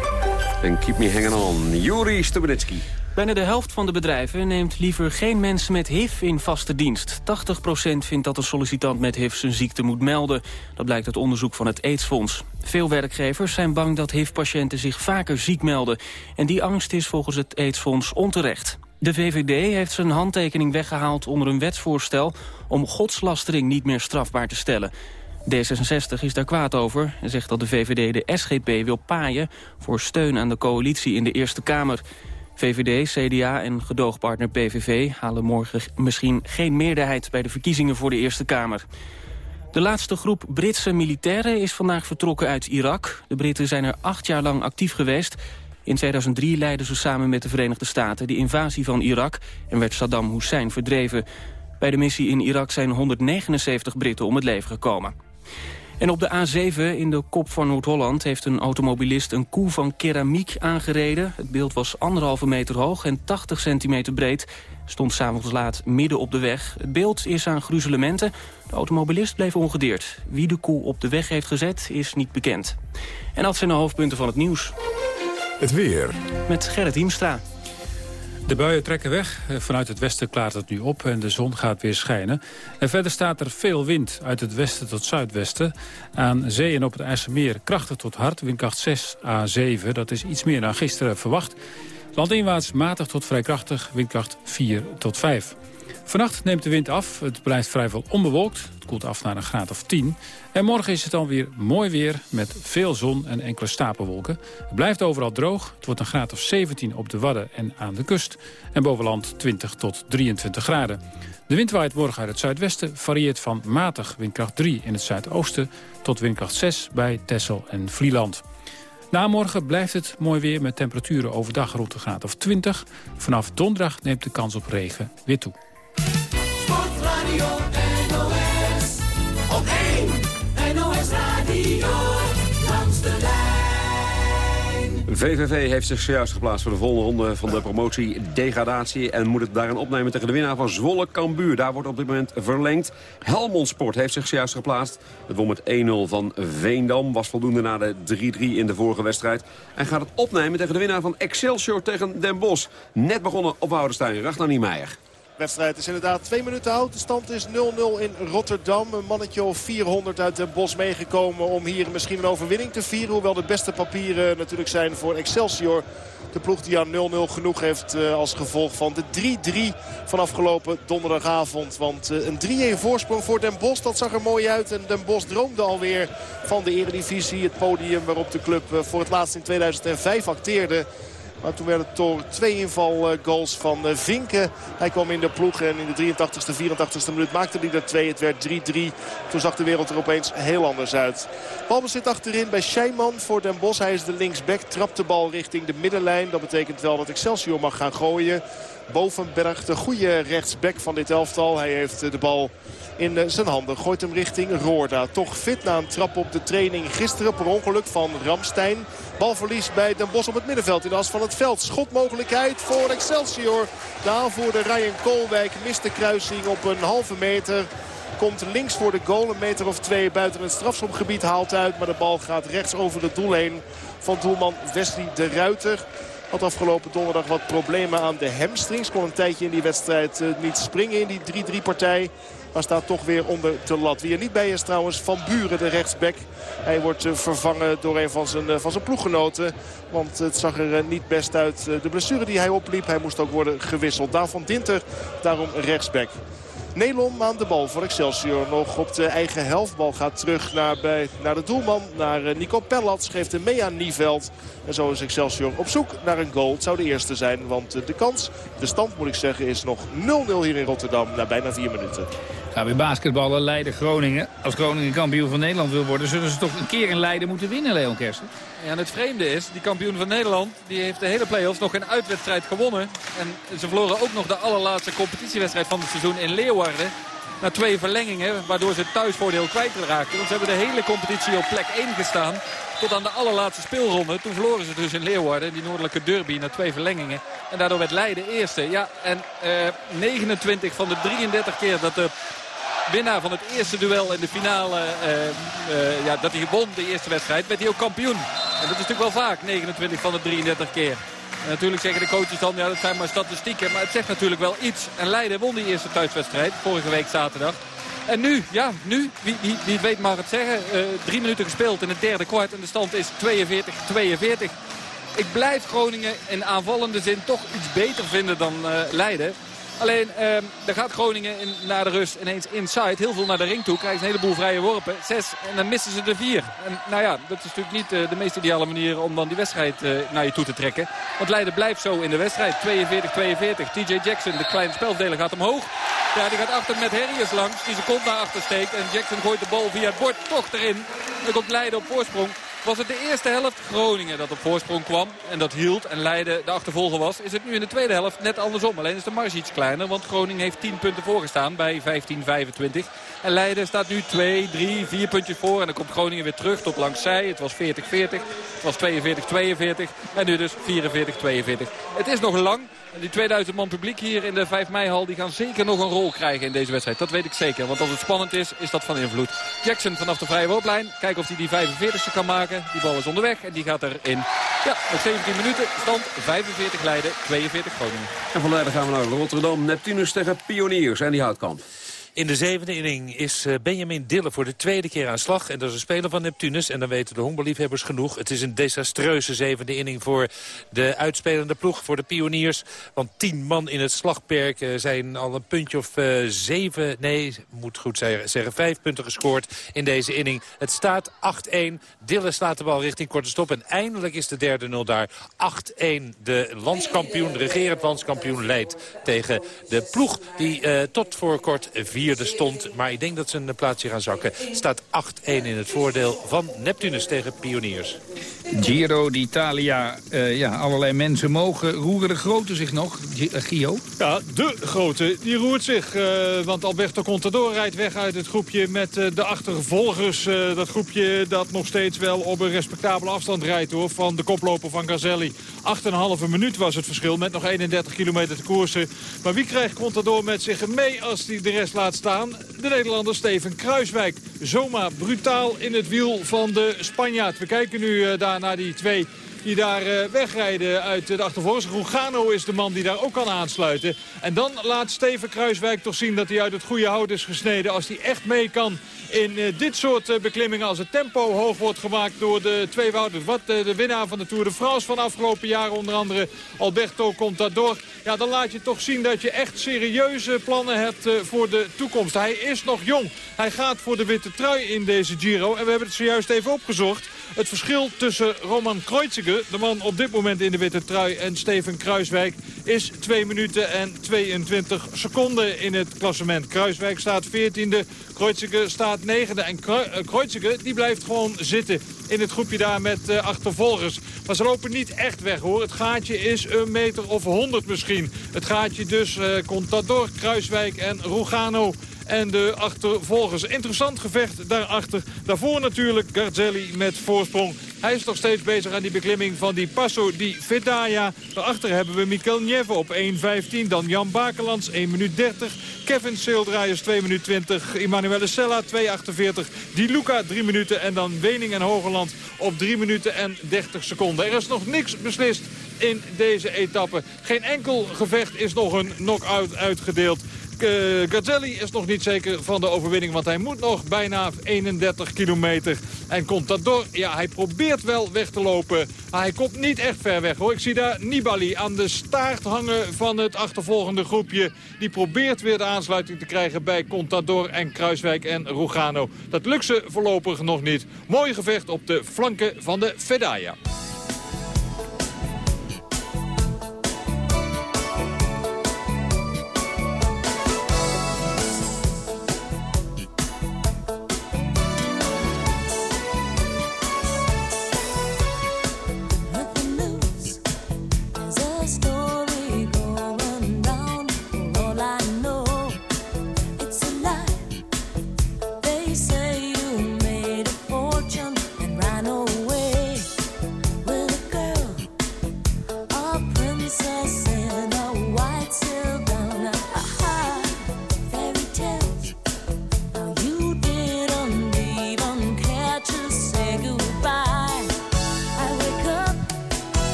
En keep me hanging on. Juri Stubenitski. Bijna de helft van de bedrijven neemt liever geen mensen met HIV in vaste dienst. 80% vindt dat een sollicitant met HIV zijn ziekte moet melden. Dat blijkt uit onderzoek van het AIDS-fonds. Veel werkgevers zijn bang dat HIV-patiënten zich vaker ziek melden. En die angst is volgens het AIDS-fonds onterecht. De VVD heeft zijn handtekening weggehaald onder een wetsvoorstel... om godslastering niet meer strafbaar te stellen. D66 is daar kwaad over en zegt dat de VVD de SGP wil paaien... voor steun aan de coalitie in de Eerste Kamer. VVD, CDA en gedoogpartner PVV halen morgen misschien geen meerderheid... bij de verkiezingen voor de Eerste Kamer. De laatste groep Britse militairen is vandaag vertrokken uit Irak. De Britten zijn er acht jaar lang actief geweest... In 2003 leidden ze samen met de Verenigde Staten de invasie van Irak... en werd Saddam Hussein verdreven. Bij de missie in Irak zijn 179 Britten om het leven gekomen. En op de A7 in de kop van Noord-Holland heeft een automobilist een koe van keramiek aangereden. Het beeld was anderhalve meter hoog en 80 centimeter breed. Stond s'avonds laat midden op de weg. Het beeld is aan gruzelementen. De automobilist bleef ongedeerd. Wie de koe op de weg heeft gezet is niet bekend. En dat zijn de hoofdpunten van het nieuws. Het weer. Met Gerrit Hiemstra. De buien trekken weg. Vanuit het westen klaart het nu op en de zon gaat weer schijnen. En verder staat er veel wind uit het westen tot zuidwesten. Aan zee en op het IJsselmeer krachtig tot hard. Windkracht 6 A7, dat is iets meer dan gisteren verwacht. Landinwaarts matig tot vrij krachtig, windkracht 4 tot 5. Vannacht neemt de wind af. Het blijft vrijwel onbewolkt. Het koelt af naar een graad of 10. En morgen is het dan weer mooi weer met veel zon en enkele stapelwolken. Het blijft overal droog. Het wordt een graad of 17 op de Wadden en aan de kust. En bovenland 20 tot 23 graden. De wind waait morgen uit het zuidwesten. Varieert van matig windkracht 3 in het zuidoosten... tot windkracht 6 bij Texel en Vlieland. Na morgen blijft het mooi weer met temperaturen overdag rond de graad of 20. Vanaf donderdag neemt de kans op regen weer toe. VVV heeft zich zojuist geplaatst voor de volgende ronde van de promotie degradatie. En moet het daarin opnemen tegen de winnaar van Zwolle Cambuur. Daar wordt op dit moment verlengd. Helmond Sport heeft zich zojuist geplaatst. Het won met 1-0 van Veendam. Was voldoende na de 3-3 in de vorige wedstrijd. En gaat het opnemen tegen de winnaar van Excelsior tegen Den Bosch. Net begonnen op Woudenstein. Ragnar Niemeyer wedstrijd is inderdaad twee minuten oud. De stand is 0-0 in Rotterdam. Een mannetje of 400 uit Den Bosch meegekomen om hier misschien een overwinning te vieren. Hoewel de beste papieren natuurlijk zijn voor Excelsior. De ploeg die aan 0-0 genoeg heeft uh, als gevolg van de 3-3 van afgelopen donderdagavond. Want uh, een 3-1 voorsprong voor Den Bosch, dat zag er mooi uit. En Den Bosch droomde alweer van de eredivisie. Het podium waarop de club uh, voor het laatst in 2005 acteerde. Maar toen werden het twee invalgoals van eh, Vinken. Hij kwam in de ploeg en in de 83ste, 84ste minuut maakte hij er twee. Het werd 3-3. Toen zag de wereld er opeens heel anders uit. Balbezit achterin bij Scheiman voor Den Bos. Hij is de linksback, trapt de bal richting de middenlijn. Dat betekent wel dat Excelsior mag gaan gooien. Bovenberg, de goede rechtsback van dit elftal. Hij heeft de bal in eh, zijn handen. Gooit hem richting Roorda. Toch fit na een trap op de training gisteren per ongeluk van Ramstein. Balverlies bij Den Bos op het middenveld in de as van het veld. Schotmogelijkheid voor Excelsior. De aanvoerder Ryan Koolwijk mist de kruising op een halve meter. Komt links voor de goal, een meter of twee buiten het strafschopgebied haalt uit. Maar de bal gaat rechts over het doel heen van doelman Wesley de Ruiter. Had afgelopen donderdag wat problemen aan de hamstrings. Kon een tijdje in die wedstrijd eh, niet springen in die 3-3 partij. Maar staat toch weer onder de lat. Wie er niet bij is trouwens Van Buren, de rechtsback. Hij wordt eh, vervangen door een van zijn, eh, van zijn ploeggenoten. Want het zag er niet best uit. De blessure die hij opliep, hij moest ook worden gewisseld. Daar van Dinter, daarom rechtsback. Nelom aan de bal voor Excelsior. Nog op de eigen helft. Bal gaat terug naar, bij, naar de doelman. Naar eh, Nico Pellats. Geeft hem mee aan Nieveld. En zo is Excelsior op zoek naar een goal. Het zou de eerste zijn. Want de kans, de stand moet ik zeggen, is nog 0-0 hier in Rotterdam. Na bijna vier minuten. We basketballen. Leiden Groningen. Als Groningen kampioen van Nederland wil worden... zullen ze toch een keer in Leiden moeten winnen, Leon Kersten? Ja, en het vreemde is, die kampioen van Nederland... die heeft de hele play-offs nog geen uitwedstrijd gewonnen. En ze verloren ook nog de allerlaatste competitiewedstrijd van het seizoen in Leeuwarden. Na twee verlengingen, waardoor ze het thuisvoordeel kwijtraakten. Want ze hebben de hele competitie op plek 1 gestaan. Tot aan de allerlaatste speelronde. Toen verloren ze dus in Leeuwarden, die noordelijke derby, na twee verlengingen. En daardoor werd Leiden eerste. Ja, en eh, 29 van de 33 keer dat de winnaar van het eerste duel in de finale, uh, uh, ja, dat hij won de eerste wedstrijd, werd hij ook kampioen. En dat is natuurlijk wel vaak, 29 van de 33 keer. En natuurlijk zeggen de coaches dan, ja dat zijn maar statistieken, maar het zegt natuurlijk wel iets. En Leiden won die eerste thuiswedstrijd, vorige week zaterdag. En nu, ja, nu, wie, wie, wie weet mag het zeggen, uh, drie minuten gespeeld in het derde kwart en de stand is 42-42. Ik blijf Groningen in aanvallende zin toch iets beter vinden dan Leiden. Alleen, uh, daar gaat Groningen in, na de rust ineens inside. Heel veel naar de ring toe. Krijgt een heleboel vrije worpen. Zes. En dan missen ze er vier. En nou ja, dat is natuurlijk niet uh, de meest ideale manier om dan die wedstrijd uh, naar je toe te trekken. Want Leiden blijft zo in de wedstrijd. 42-42. TJ Jackson, de kleine spelverdeler, gaat omhoog. Ja, die gaat achter met Harriers langs. Die zijn kont naar achter steekt. En Jackson gooit de bal via het bord toch erin. Dan komt Leiden op voorsprong. Was het de eerste helft Groningen dat op voorsprong kwam en dat hield en Leiden de achtervolger was. Is het nu in de tweede helft net andersom. Alleen is de marge iets kleiner, want Groningen heeft 10 punten voorgestaan bij 15-25. En Leiden staat nu 2, 3, 4 puntjes voor. En dan komt Groningen weer terug tot langs zij. Het was 40-40, het was 42-42 en nu dus 44-42. Het is nog lang. Die 2000 man publiek hier in de 5 mei-hal... die gaan zeker nog een rol krijgen in deze wedstrijd. Dat weet ik zeker. Want als het spannend is, is dat van invloed. Jackson vanaf de vrije worplijn. Kijken of hij die 45ste kan maken. Die bal is onderweg en die gaat erin. Ja, nog 17 minuten. Stand 45 Leiden, 42 Groningen. En van Leiden gaan we naar Rotterdam. Neptunus tegen Pioniers en die houtkamp. In de zevende inning is eh, Benjamin Dille voor de tweede keer aan slag. En dat is een speler van Neptunus. En dan weten de honkballiefhebbers genoeg. Het is een desastreuze zevende inning voor de uitspelende ploeg. Voor de pioniers. Want tien man in het slagperk eh, zijn al een puntje of uh, zeven... Nee, moet goed zeggen, vijf punten gescoord in deze inning. Het staat 8-1. Dille slaat de bal richting korte stop. En eindelijk is de derde nul daar. 8-1. De landskampioen, de regerend landskampioen leidt tegen de ploeg... die tot voor kort vier vierde stond. Maar ik denk dat ze een plaatsje gaan zakken. Staat 8-1 in het voordeel van Neptunus tegen Pioniers. Giro d'Italia, uh, ja, allerlei mensen mogen. Roeren de grote zich nog, G uh, Gio? Ja, de grote, die roert zich. Uh, want Alberto Contador rijdt weg uit het groepje met de achtervolgers. dat groepje dat nog steeds wel op een respectabele afstand rijdt hoor, van de koploper van Gazelli. 8,5 minuut was het verschil met nog 31 kilometer te koersen. Maar wie krijgt Contador met zich mee als hij de rest laat staan? De Nederlander Steven Kruiswijk. Zomaar brutaal in het wiel van de Spanjaard. We kijken nu daar naar die twee die daar uh, wegrijden uit de achtervolgers. Rugano is de man die daar ook kan aansluiten. En dan laat Steven Kruiswijk toch zien dat hij uit het goede hout is gesneden. Als hij echt mee kan in uh, dit soort uh, beklimmingen. Als het tempo hoog wordt gemaakt door de twee Wouters. Wat de winnaar van de Tour de France van afgelopen jaar onder andere Alberto Contador. Ja, dan laat je toch zien dat je echt serieuze plannen hebt voor de toekomst. Hij is nog jong. Hij gaat voor de witte trui in deze Giro. En we hebben het zojuist even opgezocht. Het verschil tussen Roman Kreuziger, de man op dit moment in de witte trui... en Steven Kruiswijk is 2 minuten en 22 seconden in het klassement. Kruiswijk staat 14e, Kreuziger staat 9e. En Kreuziger die blijft gewoon zitten in het groepje daar met uh, achtervolgers. Maar ze lopen niet echt weg hoor. Het gaatje is een meter of 100 misschien. Het gaatje dus uh, Contador, Kruiswijk en Rugano en de achtervolgers. Interessant gevecht daarachter. Daarvoor natuurlijk Garzelli met voorsprong. Hij is nog steeds bezig aan die beklimming van die Passo di Fedaya. Daarachter hebben we Mikel Nieve op 1.15. Dan Jan Bakelands 1 minuut 30. Kevin Seeldraaiers 2 minuut 20. Emanuele Sella 2.48. Di Luca 3 minuten. En dan Wening en Hogeland op 3 minuten en 30 seconden. Er is nog niks beslist in deze etappe. Geen enkel gevecht is nog een knock-out uitgedeeld. Uh, Gazzelli is nog niet zeker van de overwinning, want hij moet nog bijna 31 kilometer. En Contador, ja, hij probeert wel weg te lopen. Maar hij komt niet echt ver weg, hoor. Ik zie daar Nibali aan de staart hangen van het achtervolgende groepje. Die probeert weer de aansluiting te krijgen bij Contador en Kruiswijk en Rugano. Dat lukt ze voorlopig nog niet. Mooi gevecht op de flanken van de Fedaya.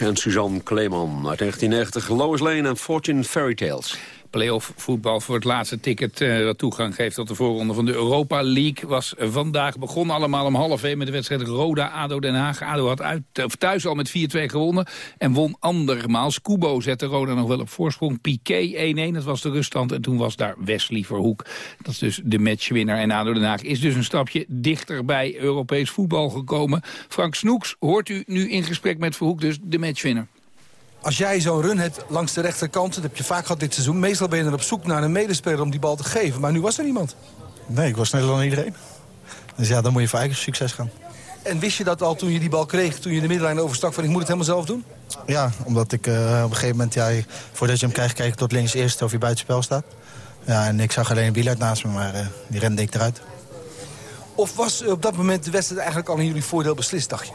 En Suzanne Kleeman uit 1990. Lois Lane en Fortune Fairy Tales. Playoff voetbal voor het laatste ticket dat toegang geeft tot de voorronde van de Europa League was vandaag begonnen allemaal om half 1 met de wedstrijd Roda-ADO Den Haag. ADO had uit, thuis al met 4-2 gewonnen en won andermaals. Kubo zette Roda nog wel op voorsprong. Piqué 1-1, dat was de ruststand en toen was daar Wesley Verhoek. Dat is dus de matchwinnaar en ADO Den Haag is dus een stapje dichter bij Europees voetbal gekomen. Frank Snoeks hoort u nu in gesprek met Verhoek, dus de matchwinner. Als jij zo'n run hebt langs de rechterkant, dat heb je vaak gehad dit seizoen... meestal ben je dan op zoek naar een medespeler om die bal te geven. Maar nu was er niemand. Nee, ik was sneller dan iedereen. Dus ja, dan moet je voor eigen succes gaan. En wist je dat al toen je die bal kreeg, toen je de middenlijn overstak... van ik moet het helemaal zelf doen? Ja, omdat ik uh, op een gegeven moment, ja, voordat je hem krijgt... kijk ik tot links eerst of hij buiten spel staat. Ja, en ik zag alleen een naast me, maar uh, die rende ik eruit. Of was op dat moment de wedstrijd eigenlijk al in jullie voordeel beslist, dacht je?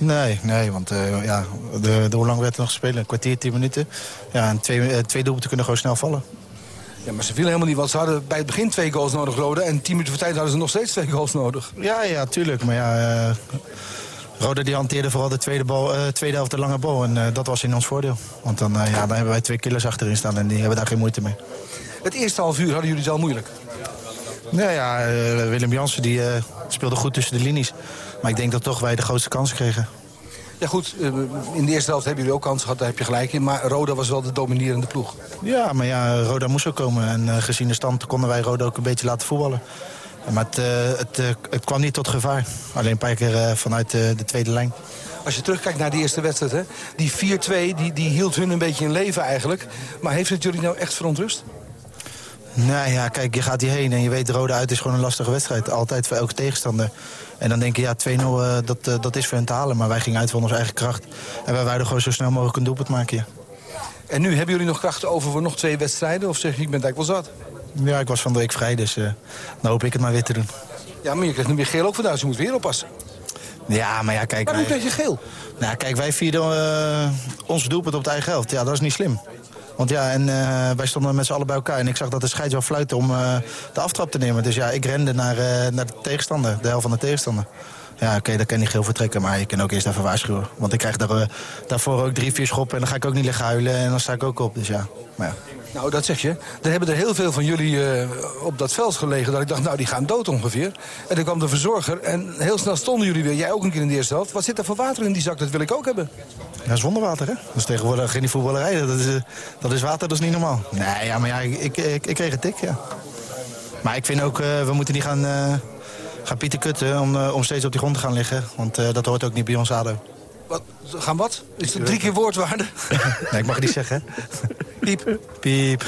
Nee, nee want uh, ja, de, de, hoe lang werd er nog gespeeld? Een kwartier, tien minuten. Ja, en twee, uh, twee doelpunten kunnen gewoon snel vallen. Ja, maar ze vielen helemaal niet, want ze hadden bij het begin twee goals nodig, Roda. En tien minuten voor tijd hadden ze nog steeds twee goals nodig. Ja, ja, tuurlijk. Maar ja, uh, Roda die hanteerde vooral de tweede, bal, tweede helft de lange bal. En dat was in ons voordeel. Want dan, ja, dan hebben wij twee killers achterin staan en die hebben daar geen moeite mee. Het eerste half uur hadden jullie het al moeilijk? Nou ja, Willem Jansen die speelden goed tussen de linies. Maar ik denk dat toch wij de grootste kansen kregen. Ja goed, eh, in de eerste helft hebben jullie ook kansen gehad, daar heb je gelijk in. Maar Roda was wel de dominerende ploeg. Ja, maar ja, Roda moest ook komen. En gezien de stand konden wij Roda ook een beetje laten voetballen. Maar het, het, het, kwam niet tot gevaar. Alleen een paar keer vanuit de tweede lijn. Als je terugkijkt naar die eerste wedstrijd, hè, die 4-2 die, die hield hun een beetje in leven eigenlijk. Maar heeft het jullie nou echt verontrust? Nou ja, kijk, je gaat hierheen en je weet Roda uit is gewoon een lastige wedstrijd. Altijd voor elke tegenstander. En dan denk je, ja, 2-0, uh, dat, uh, dat is voor hen te halen. Maar wij gingen uit van onze eigen kracht. En wij wilden gewoon zo snel mogelijk een doelpunt maken, ja. En nu, hebben jullie nog krachten over voor nog twee wedstrijden? Of zeg je, ik ben eigenlijk wel zat? Ja, ik was van de week vrij, dus uh, dan hoop ik het maar weer te doen. Ja, maar je krijgt nu weer geel ook vandaag, dus je moet weer oppassen. Ja, maar ja, kijk... Waarom krijg je geel? Nou, kijk, wij vierden ons doelpunt op het eigen helft. Ja, dat is niet slim. Want ja, en uh, wij stonden met z'n allen bij elkaar. En ik zag dat de scheids wel fluiten om uh, de aftrap te nemen. Dus ja, ik rende naar, uh, naar de tegenstander, de helft van de tegenstander. Ja, oké, okay, daar kan niet geel vertrekken, maar je kan ook eerst even waarschuwen. Want ik krijg daar, daarvoor ook drie, vier schoppen en dan ga ik ook niet liggen huilen. En dan sta ik ook op, dus ja. Maar ja. Nou, dat zeg je. Er hebben er heel veel van jullie uh, op dat veld gelegen... dat ik dacht, nou, die gaan dood ongeveer. En dan kwam de verzorger en heel snel stonden jullie weer. Jij ook een keer in de eerste helft. Wat zit er voor water in die zak? Dat wil ik ook hebben. Ja, dat is wonderwater, hè? Dat is tegenwoordig geen voetballerij. Dat is, uh, dat is water, dat is niet normaal. Nee, ja, maar ja, ik, ik, ik, ik kreeg een tik, ja. Maar ik vind ook, uh, we moeten niet gaan, gaan pieten kutten... Om, om steeds op die grond te gaan liggen. Want dat hoort ook niet bij ons ADO. Wat? Gaan wat? Is dat drie keer woordwaarde? [LAUGHS] nee, ik mag het niet zeggen. Piep. Piep.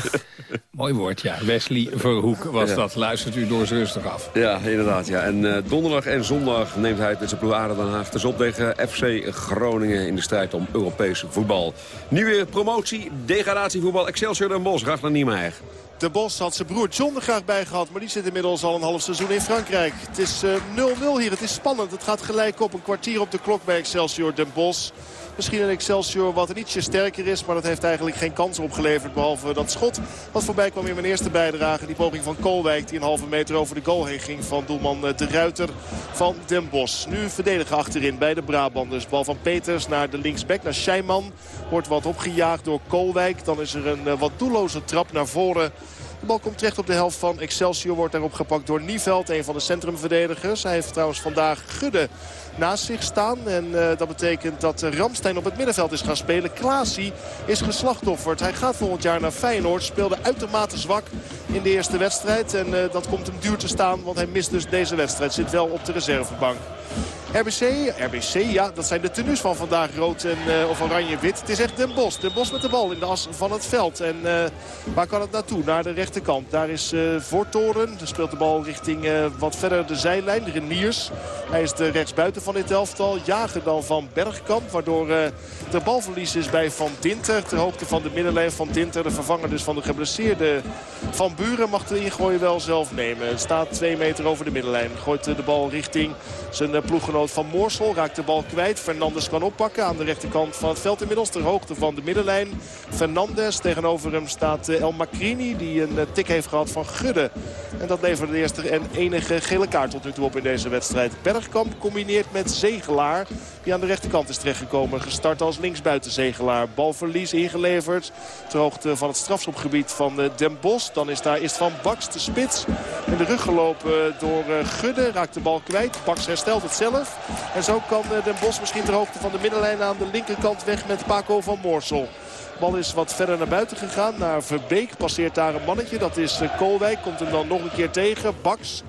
[LAUGHS] Mooi woord, ja. Wesley Verhoek was ja. dat. Luistert u door eens rustig af. Ja, inderdaad. Ja. En uh, donderdag en zondag neemt hij met zijn ploeg Den Haag dus op tegen FC Groningen in de strijd om Europees voetbal. Nieuwe promotie, degradatievoetbal, Excelsior Den Bosch, Ragnar Niemeyer. De Bos had zijn broer John er graag bij gehad. Maar die zit inmiddels al een half seizoen in Frankrijk. Het is 0-0 uh, hier. Het is spannend. Het gaat gelijk op. Een kwartier op de klok bij Excelsior Den Bosch. Misschien een Excelsior wat ietsje sterker is. Maar dat heeft eigenlijk geen kans opgeleverd. Behalve dat schot wat voorbij kwam in mijn eerste bijdrage. Die poging van Koolwijk die een halve meter over de goal heen ging. Van doelman De Ruiter van Den Bosch. Nu verdedigen achterin bij de Brabanders. Bal van Peters naar de linksback. Naar Scheiman. Wordt wat opgejaagd door Koolwijk. Dan is er een uh, wat doelloze trap naar voren. De bal komt terecht op de helft van Excelsior. Wordt daarop gepakt door Nieveld, een van de centrumverdedigers. Hij heeft trouwens vandaag Gudde naast zich staan. En uh, dat betekent dat Ramstein op het middenveld is gaan spelen. Klaasie is geslachtofferd. Hij gaat volgend jaar naar Feyenoord. Speelde uitermate zwak in de eerste wedstrijd. En uh, dat komt hem duur te staan, want hij mist dus deze wedstrijd. Zit wel op de reservebank. RBC, RBC, ja, dat zijn de tenues van vandaag, rood en, uh, of oranje-wit. Het is echt Den Bos. Den Bos met de bal in de as van het veld. En uh, waar kan het naartoe? Naar de rechterkant. Daar is uh, Voortoren. Dan speelt de bal richting wat verder de zijlijn. Reniers. Hij is de rechtsbuiten van dit elftal. Jager dan van Bergkamp. Waardoor de balverlies is bij Van Dinter. Ter hoogte van de middenlijn van Dinter. De vervanger dus van de geblesseerde Van Buren mag de ingooien wel zelf nemen. Staat twee meter over de middenlijn. Gooit de bal richting zijn ploeggenoot van Moorsel. Raakt de bal kwijt. Fernandes kan oppakken aan de rechterkant van het veld inmiddels. Ter hoogte van de middenlijn. Fernandes. Tegenover hem staat El Macrini. Die een tik heeft gehad van Gudde. En dat levert de eerste en enige gele kaart tot nu toe op in deze wedstrijd. Bergkamp combineert met Zegelaar. Die aan de rechterkant is terechtgekomen. Gestart als linksbuiten Zegelaar. Balverlies ingeleverd. Ter hoogte van het strafschopgebied van Den Bos. Dan is daar is van Baks de spits. In de rug gelopen door Gudde. Raakt de bal kwijt. Baks herstelt het zelf. En zo kan Den Bos misschien ter hoogte van de middenlijn aan de linkerkant weg met Paco van Moorsel. Bal is wat verder naar buiten gegaan. Naar Verbeek passeert daar een mannetje. Dat is Koolwijk. Komt hem dan nog een keer tegen. Baks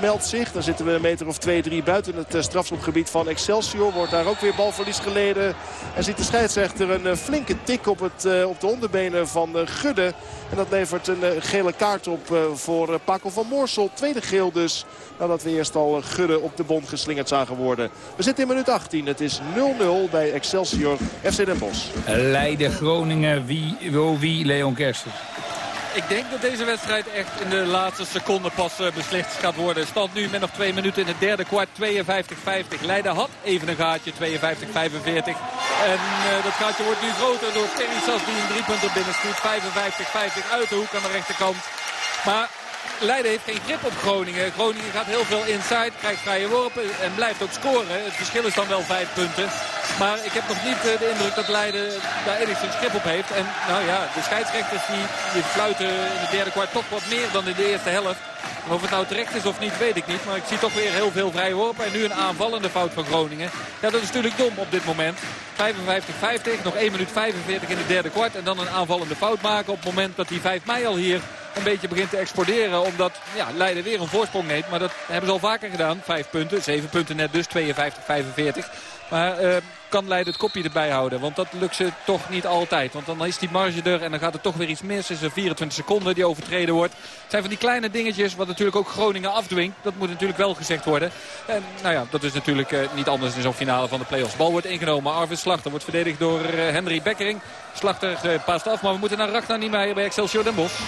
meldt zich. Dan zitten we een meter of 2-3 buiten het strafschopgebied van Excelsior. Wordt daar ook weer balverlies geleden. En ziet de scheidsrechter een flinke tik op, het, op de onderbenen van Gudde. En dat levert een gele kaart op voor Paco van Moorsel. Tweede geel dus. Nadat we eerst al Gudde op de bond geslingerd zagen worden. We zitten in minuut 18. Het is 0-0 bij Excelsior FC Den Bosch. Leiden Groningen. Wie wie? Leon Kersten. Ik denk dat deze wedstrijd echt in de laatste seconde pas beslist gaat worden. Stand nu met nog twee minuten in het derde kwart 52-50. Leiden had even een gaatje 52-45. En uh, dat gaatje wordt nu groter door Terry Sas die een driepunter binnenschiet. 55-50 uit de hoek aan de rechterkant. Maar Leiden heeft geen grip op Groningen. Groningen gaat heel veel inside, krijgt vrije worpen en blijft ook scoren. Het verschil is dan wel vijf punten. Maar ik heb nog niet de indruk dat Leiden daar enigszins grip op heeft. En nou ja, de scheidsrechters die, die fluiten in het derde kwart toch wat meer dan in de eerste helft. Of het nou terecht is of niet, weet ik niet. Maar ik zie toch weer heel veel vrije worpen. En nu een aanvallende fout van Groningen. Ja, dat is natuurlijk dom op dit moment. 55-50, nog 1 minuut 45 in de derde kwart. En dan een aanvallende fout maken op het moment dat die 5 mei al hier een beetje begint te exploderen. Omdat ja, Leiden weer een voorsprong neemt. Maar dat hebben ze al vaker gedaan. Vijf punten, zeven punten net dus, 52-45. Maar uh, kan Leiden het kopje erbij houden. Want dat lukt ze toch niet altijd. Want dan is die marge er en dan gaat het toch weer iets mis. Is er 24 seconden die overtreden wordt. Het zijn van die kleine dingetjes wat natuurlijk ook Groningen afdwingt. Dat moet natuurlijk wel gezegd worden. En nou ja, dat is natuurlijk uh, niet anders in zo'n finale van de play-offs. Bal wordt ingenomen. Arvid Slachter wordt verdedigd door uh, Henry Bekkering. Slachter uh, paast af, maar we moeten naar Ragnar Niemeyer bij Excelsior Den Bosch.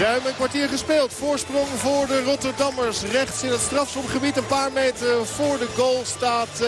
Ruim een kwartier gespeeld. Voorsprong voor de Rotterdammers. Rechts in het strafschopgebied. Een paar meter voor de goal staat uh,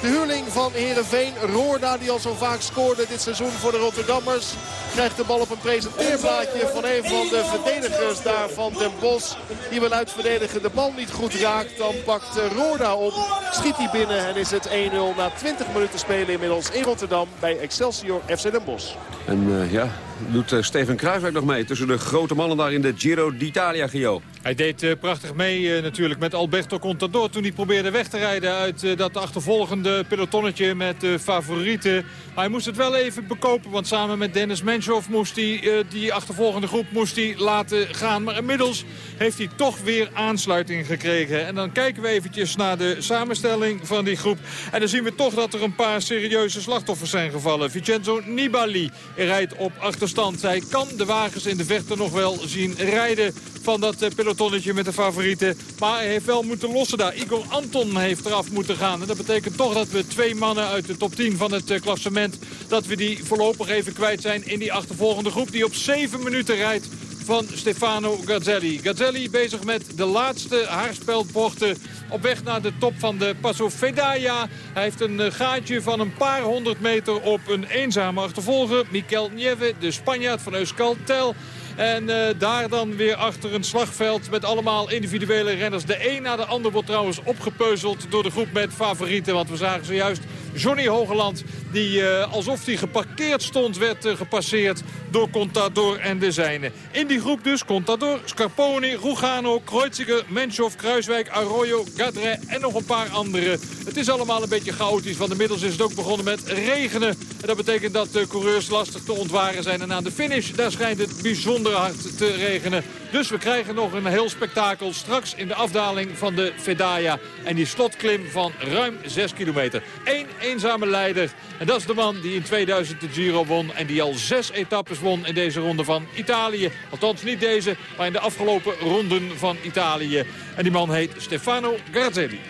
de huurling van Heerenveen. Roorda die al zo vaak scoorde dit seizoen voor de Rotterdammers. Krijgt de bal op een presenteerblaadje van een van de verdedigers daar van Den Bosch. Die wil uitverdedigen. De bal niet goed raakt. Dan pakt uh, Roorda op. Schiet hij binnen en is het 1-0 na 20 minuten spelen inmiddels in Rotterdam bij Excelsior FC Den Bosch. En uh, ja, doet uh, Steven Kruijswijk nog mee tussen de grote mannen daar in de Giro d'Italia, Gio. Hij deed uh, prachtig mee uh, natuurlijk met Alberto Contador toen hij probeerde weg te rijden uit uh, dat achtervolgende pelotonnetje met favorieten. Maar hij moest het wel even bekopen, want samen met Dennis Menshoff moest hij die achtervolgende groep moest hij laten gaan. Maar inmiddels heeft hij toch weer aansluiting gekregen. En dan kijken we eventjes naar de samenstelling van die groep. En dan zien we toch dat er een paar serieuze slachtoffers zijn gevallen. Vincenzo Nibali rijdt op achterstand. Hij kan de wagens in de verte nog wel zien rijden van dat pelotonnetje met de favorieten. Maar hij heeft wel moeten lossen daar. Igor Anton heeft eraf moeten gaan. En dat betekent toch dat we twee mannen uit de top 10 van het klassement... dat we die voorlopig even kwijt zijn in die achtervolgende groep... die op 7 minuten rijdt van Stefano Gazzelli. Gazzelli bezig met de laatste haarspelbochten op weg naar de top van de Passo Fedaya. Hij heeft een gaatje van een paar honderd meter op een eenzame achtervolger. Mikel Nieve, de Spanjaard van Euskaltel. En uh, daar dan weer achter een slagveld met allemaal individuele renners. De een na de ander wordt trouwens opgepeuzeld door de groep met favorieten. Want we zagen zojuist Johnny Hogeland die uh, alsof hij geparkeerd stond werd uh, gepasseerd door Contador en de zijnen. In die groep dus Contador, Scarponi, Rugano, Kreuziger, Menschov, Kruiswijk, Arroyo, Gadre en nog een paar anderen. Het is allemaal een beetje chaotisch, want inmiddels is het ook begonnen met regenen. En dat betekent dat de coureurs lastig te ontwaren zijn. En aan de finish, daar schijnt het bijzonder hard te regenen. Dus we krijgen nog een heel spektakel straks in de afdaling van de Fedaya. En die slotklim van ruim 6 kilometer. Eén eenzame leider. En dat is de man die in 2000 de Giro won. En die al zes etappes won in deze ronde van Italië. Althans niet deze, maar in de afgelopen ronden van Italië. En die man heet Stefano Garzelli.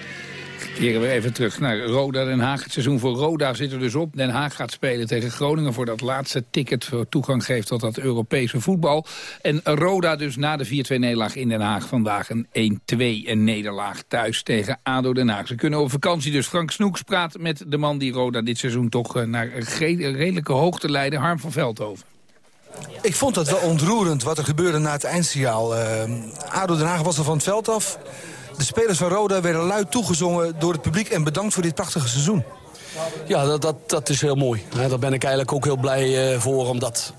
Keren we even terug naar Roda Den Haag. Het seizoen voor Roda zit er dus op. Den Haag gaat spelen tegen Groningen voor dat laatste ticket... voor toegang geeft tot dat Europese voetbal. En Roda dus na de 4-2-nederlaag in Den Haag vandaag een 1-2 nederlaag thuis tegen ADO Den Haag. Ze kunnen op vakantie dus. Frank Snoeks praat met de man die Roda dit seizoen toch naar een redelijke hoogte leidde. Harm van Veldhoven. Ik vond het wel ontroerend wat er gebeurde na het eindsignaal. Uh, ADO Den Haag was er van het veld af... De spelers van Roda werden luid toegezongen door het publiek... en bedankt voor dit prachtige seizoen. Ja, dat, dat, dat is heel mooi. Daar ben ik eigenlijk ook heel blij uh, voor, omdat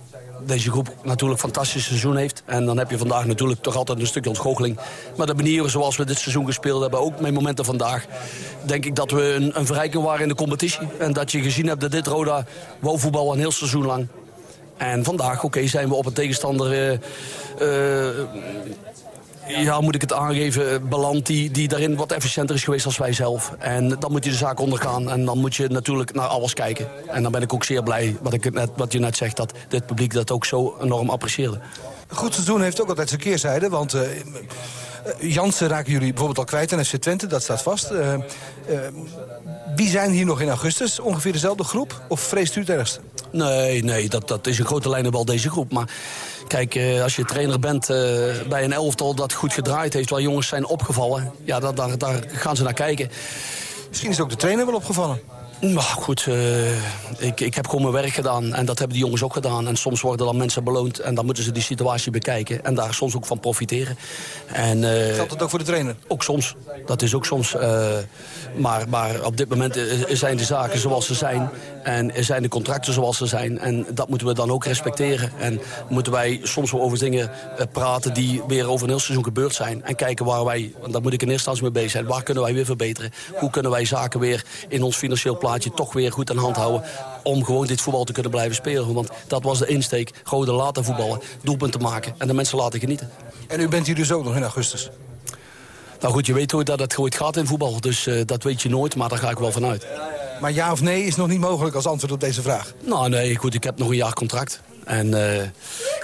deze groep natuurlijk een fantastisch seizoen heeft. En dan heb je vandaag natuurlijk toch altijd een stukje ontgoocheling. Maar de manieren zoals we dit seizoen gespeeld hebben, ook met momenten vandaag... denk ik dat we een, een verrijking waren in de competitie. En dat je gezien hebt dat dit Roda wou voetbal een heel seizoen lang. En vandaag, oké, zijn we op een tegenstander... Uh, uh, ja, moet ik het aangeven, beland die, die daarin wat efficiënter is geweest als wij zelf. En dan moet je de zaak ondergaan en dan moet je natuurlijk naar alles kijken. En dan ben ik ook zeer blij, wat, ik net, wat je net zegt, dat dit publiek dat ook zo enorm apprecieerde. Goed seizoen heeft ook altijd zijn keerzijde, want... Uh, Jansen raken jullie bijvoorbeeld al kwijt en FC Twente, dat staat vast. Uh, uh, wie zijn hier nog in augustus? Ongeveer dezelfde groep? Of vreest u het ergste? Nee, nee dat, dat is een grote lijnen wel deze groep. Maar kijk, als je trainer bent bij een elftal dat goed gedraaid heeft... waar jongens zijn opgevallen, ja, dat, daar, daar gaan ze naar kijken. Misschien is ook de trainer wel opgevallen. Nou goed, uh, ik, ik heb gewoon mijn werk gedaan en dat hebben die jongens ook gedaan. En soms worden dan mensen beloond en dan moeten ze die situatie bekijken. En daar soms ook van profiteren. En, uh, Geldt dat ook voor de trainer? Ook soms. Dat is ook soms. Uh, maar, maar op dit moment zijn de zaken zoals ze zijn. En zijn de contracten zoals ze zijn. En dat moeten we dan ook respecteren. En moeten wij soms wel over dingen praten die weer over een heel seizoen gebeurd zijn. En kijken waar wij, en daar moet ik in eerste instantie mee bezig zijn. Waar kunnen wij weer verbeteren? Hoe kunnen wij zaken weer in ons financieel plaatje toch weer goed aan hand houden... om gewoon dit voetbal te kunnen blijven spelen. Want dat was de insteek. Gewoon de laten voetballen, doelpunten maken en de mensen laten genieten. En u bent hier dus ook nog in augustus? Nou goed, je weet hoe dat het gooit gaat in voetbal. Dus uh, dat weet je nooit, maar daar ga ik wel vanuit. Maar ja of nee is nog niet mogelijk als antwoord op deze vraag? Nou nee, goed, ik heb nog een jaar contract. En uh,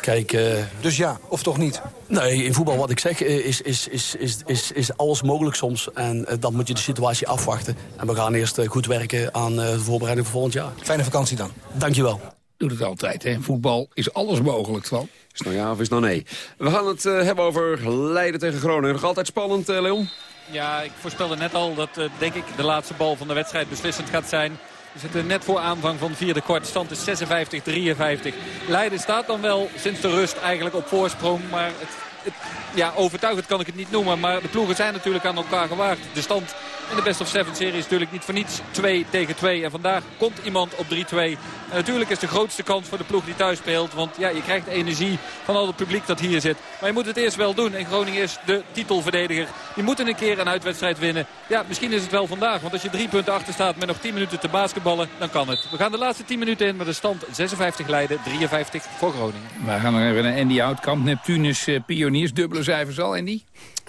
kijk... Uh, dus ja, of toch niet? Nee, in voetbal wat ik zeg is, is, is, is, is, is alles mogelijk soms. En uh, dan moet je de situatie afwachten. En we gaan eerst goed werken aan de voorbereiding voor volgend jaar. Fijne vakantie dan. Dankjewel. Doet het altijd, hè? Voetbal is alles mogelijk, van. Is nou ja of is nou nee? We gaan het hebben over Leiden tegen Groningen. Nog altijd spannend, Leon? Ja, ik voorspelde net al dat, denk ik, de laatste bal van de wedstrijd beslissend gaat zijn. We zitten net voor aanvang van de vierde kwart. Stand is 56-53. Leiden staat dan wel sinds de rust eigenlijk op voorsprong. Maar het, ja, overtuigend kan ik het niet noemen. Maar de ploegen zijn natuurlijk aan elkaar gewaagd. De stand in de Best of Seven serie is natuurlijk niet voor niets 2 tegen 2. En vandaag komt iemand op 3-2. En natuurlijk is de grootste kans voor de ploeg die thuis speelt. Want ja, je krijgt energie van al het publiek dat hier zit. Maar je moet het eerst wel doen. En Groningen is de titelverdediger. Die moeten een keer een uitwedstrijd winnen. Ja, misschien is het wel vandaag. Want als je drie punten achter staat met nog 10 minuten te basketballen, dan kan het. We gaan de laatste 10 minuten in met de stand 56 Leiden, 53 voor Groningen. We gaan nog even naar Andy Houtkamp. Neptunus uh, pioniers, dubbele cijfers al, Andy?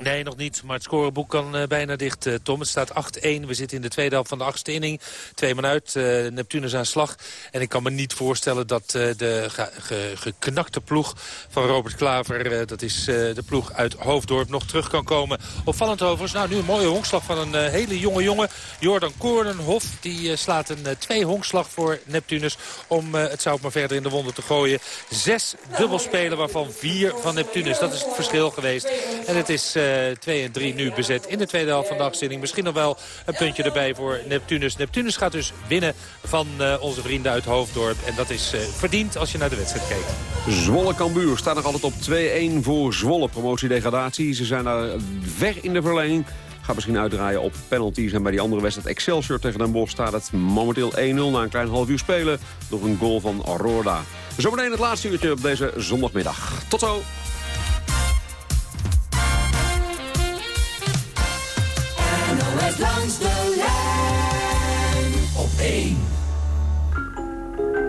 Nee, nog niet. Maar het scoreboek kan uh, bijna dicht, uh, Tom. Het staat 8-1. We zitten in de tweede helft van de achtste inning. Twee man uit. Uh, Neptunus aan slag. En ik kan me niet voorstellen dat de ge ge geknakte ploeg van Robert Klaver... dat is de ploeg uit Hoofddorp, nog terug kan komen. Opvallend overigens. Nou, nu een mooie honkslag van een hele jonge jongen. Jordan Koornenhof. Die slaat een twee honkslag voor Neptunus... om het zout maar verder in de wonden te gooien. Zes dubbelspelen, waarvan vier van Neptunus. Dat is het verschil geweest. En het is... 2 en 3 nu bezet in de tweede helft van de afzending. Misschien nog wel een puntje erbij voor Neptunus. Neptunus gaat dus winnen van uh, onze vrienden uit Hoofddorp. En dat is uh, verdiend als je naar de wedstrijd kijkt. Zwolle Cambuur staat nog altijd op 2-1 voor Zwolle. Promotie-degradatie. Ze zijn daar ver in de verlenging. Gaat misschien uitdraaien op penalties. En bij die andere wedstrijd Excelsior tegen Den Bosch staat het momenteel 1-0 na een klein half uur spelen. Door een goal van Aurora. Zometeen het laatste uurtje op deze zondagmiddag. Tot zo! Langs de lijn op 1.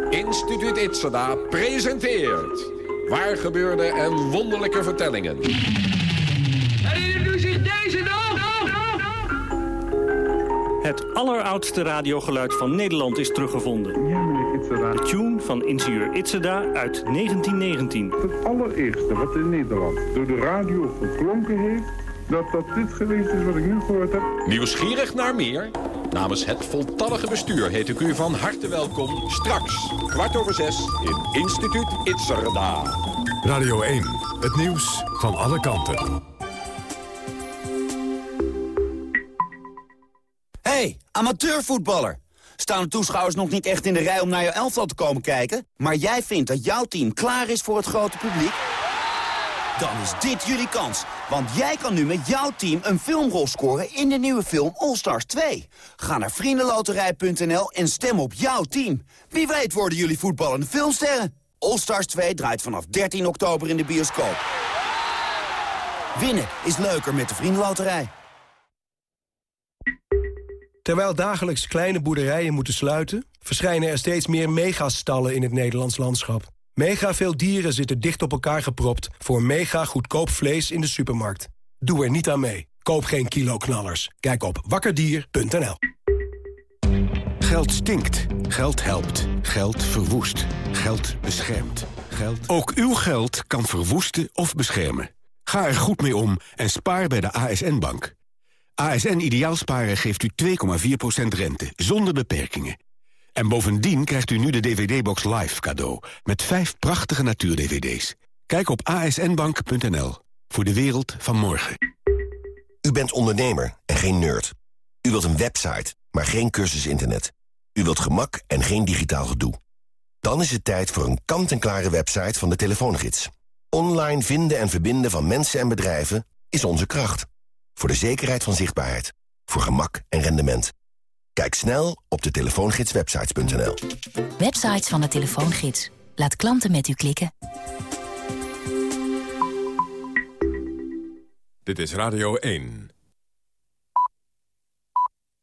Instituut Itzada presenteert Waar gebeurde en wonderlijke vertellingen. Herinnert u zich deze nog? Het alleroudste radiogeluid van Nederland is teruggevonden. Ja, meneer Itzada. De tune van ingenieur Itzada uit 1919. Het allereerste wat in Nederland door de radio geklonken heeft dat dat dit geweest is wat ik nu gehoord heb. Nieuwsgierig naar meer? Namens het voltallige bestuur heet ik u van harte welkom straks, kwart over zes, in Instituut Itzerda. Radio 1, het nieuws van alle kanten. Hey, amateurvoetballer! Staan de toeschouwers nog niet echt in de rij om naar je elftal te komen kijken? Maar jij vindt dat jouw team klaar is voor het grote publiek? Dan is dit jullie kans. Want jij kan nu met jouw team een filmrol scoren in de nieuwe film All Stars 2. Ga naar vriendenloterij.nl en stem op jouw team. Wie weet worden jullie voetballende filmsterren. All Stars 2 draait vanaf 13 oktober in de bioscoop. Winnen is leuker met de Vriendenloterij. Terwijl dagelijks kleine boerderijen moeten sluiten... verschijnen er steeds meer megastallen in het Nederlands landschap. Mega veel dieren zitten dicht op elkaar gepropt... voor mega goedkoop vlees in de supermarkt. Doe er niet aan mee. Koop geen kiloknallers. Kijk op wakkerdier.nl. Geld stinkt. Geld helpt. Geld verwoest. Geld beschermt. Geld... Ook uw geld kan verwoesten of beschermen. Ga er goed mee om en spaar bij de ASN-bank. ASN Ideaalsparen geeft u 2,4% rente, zonder beperkingen. En bovendien krijgt u nu de DVD-box Live cadeau... met vijf prachtige natuur-DVD's. Kijk op asnbank.nl voor de wereld van morgen. U bent ondernemer en geen nerd. U wilt een website, maar geen cursus internet. U wilt gemak en geen digitaal gedoe. Dan is het tijd voor een kant-en-klare website van de Telefoongids. Online vinden en verbinden van mensen en bedrijven is onze kracht. Voor de zekerheid van zichtbaarheid. Voor gemak en rendement. Kijk snel op de telefoongidswebsites.nl. Websites van de Telefoongids. Laat klanten met u klikken. Dit is Radio 1.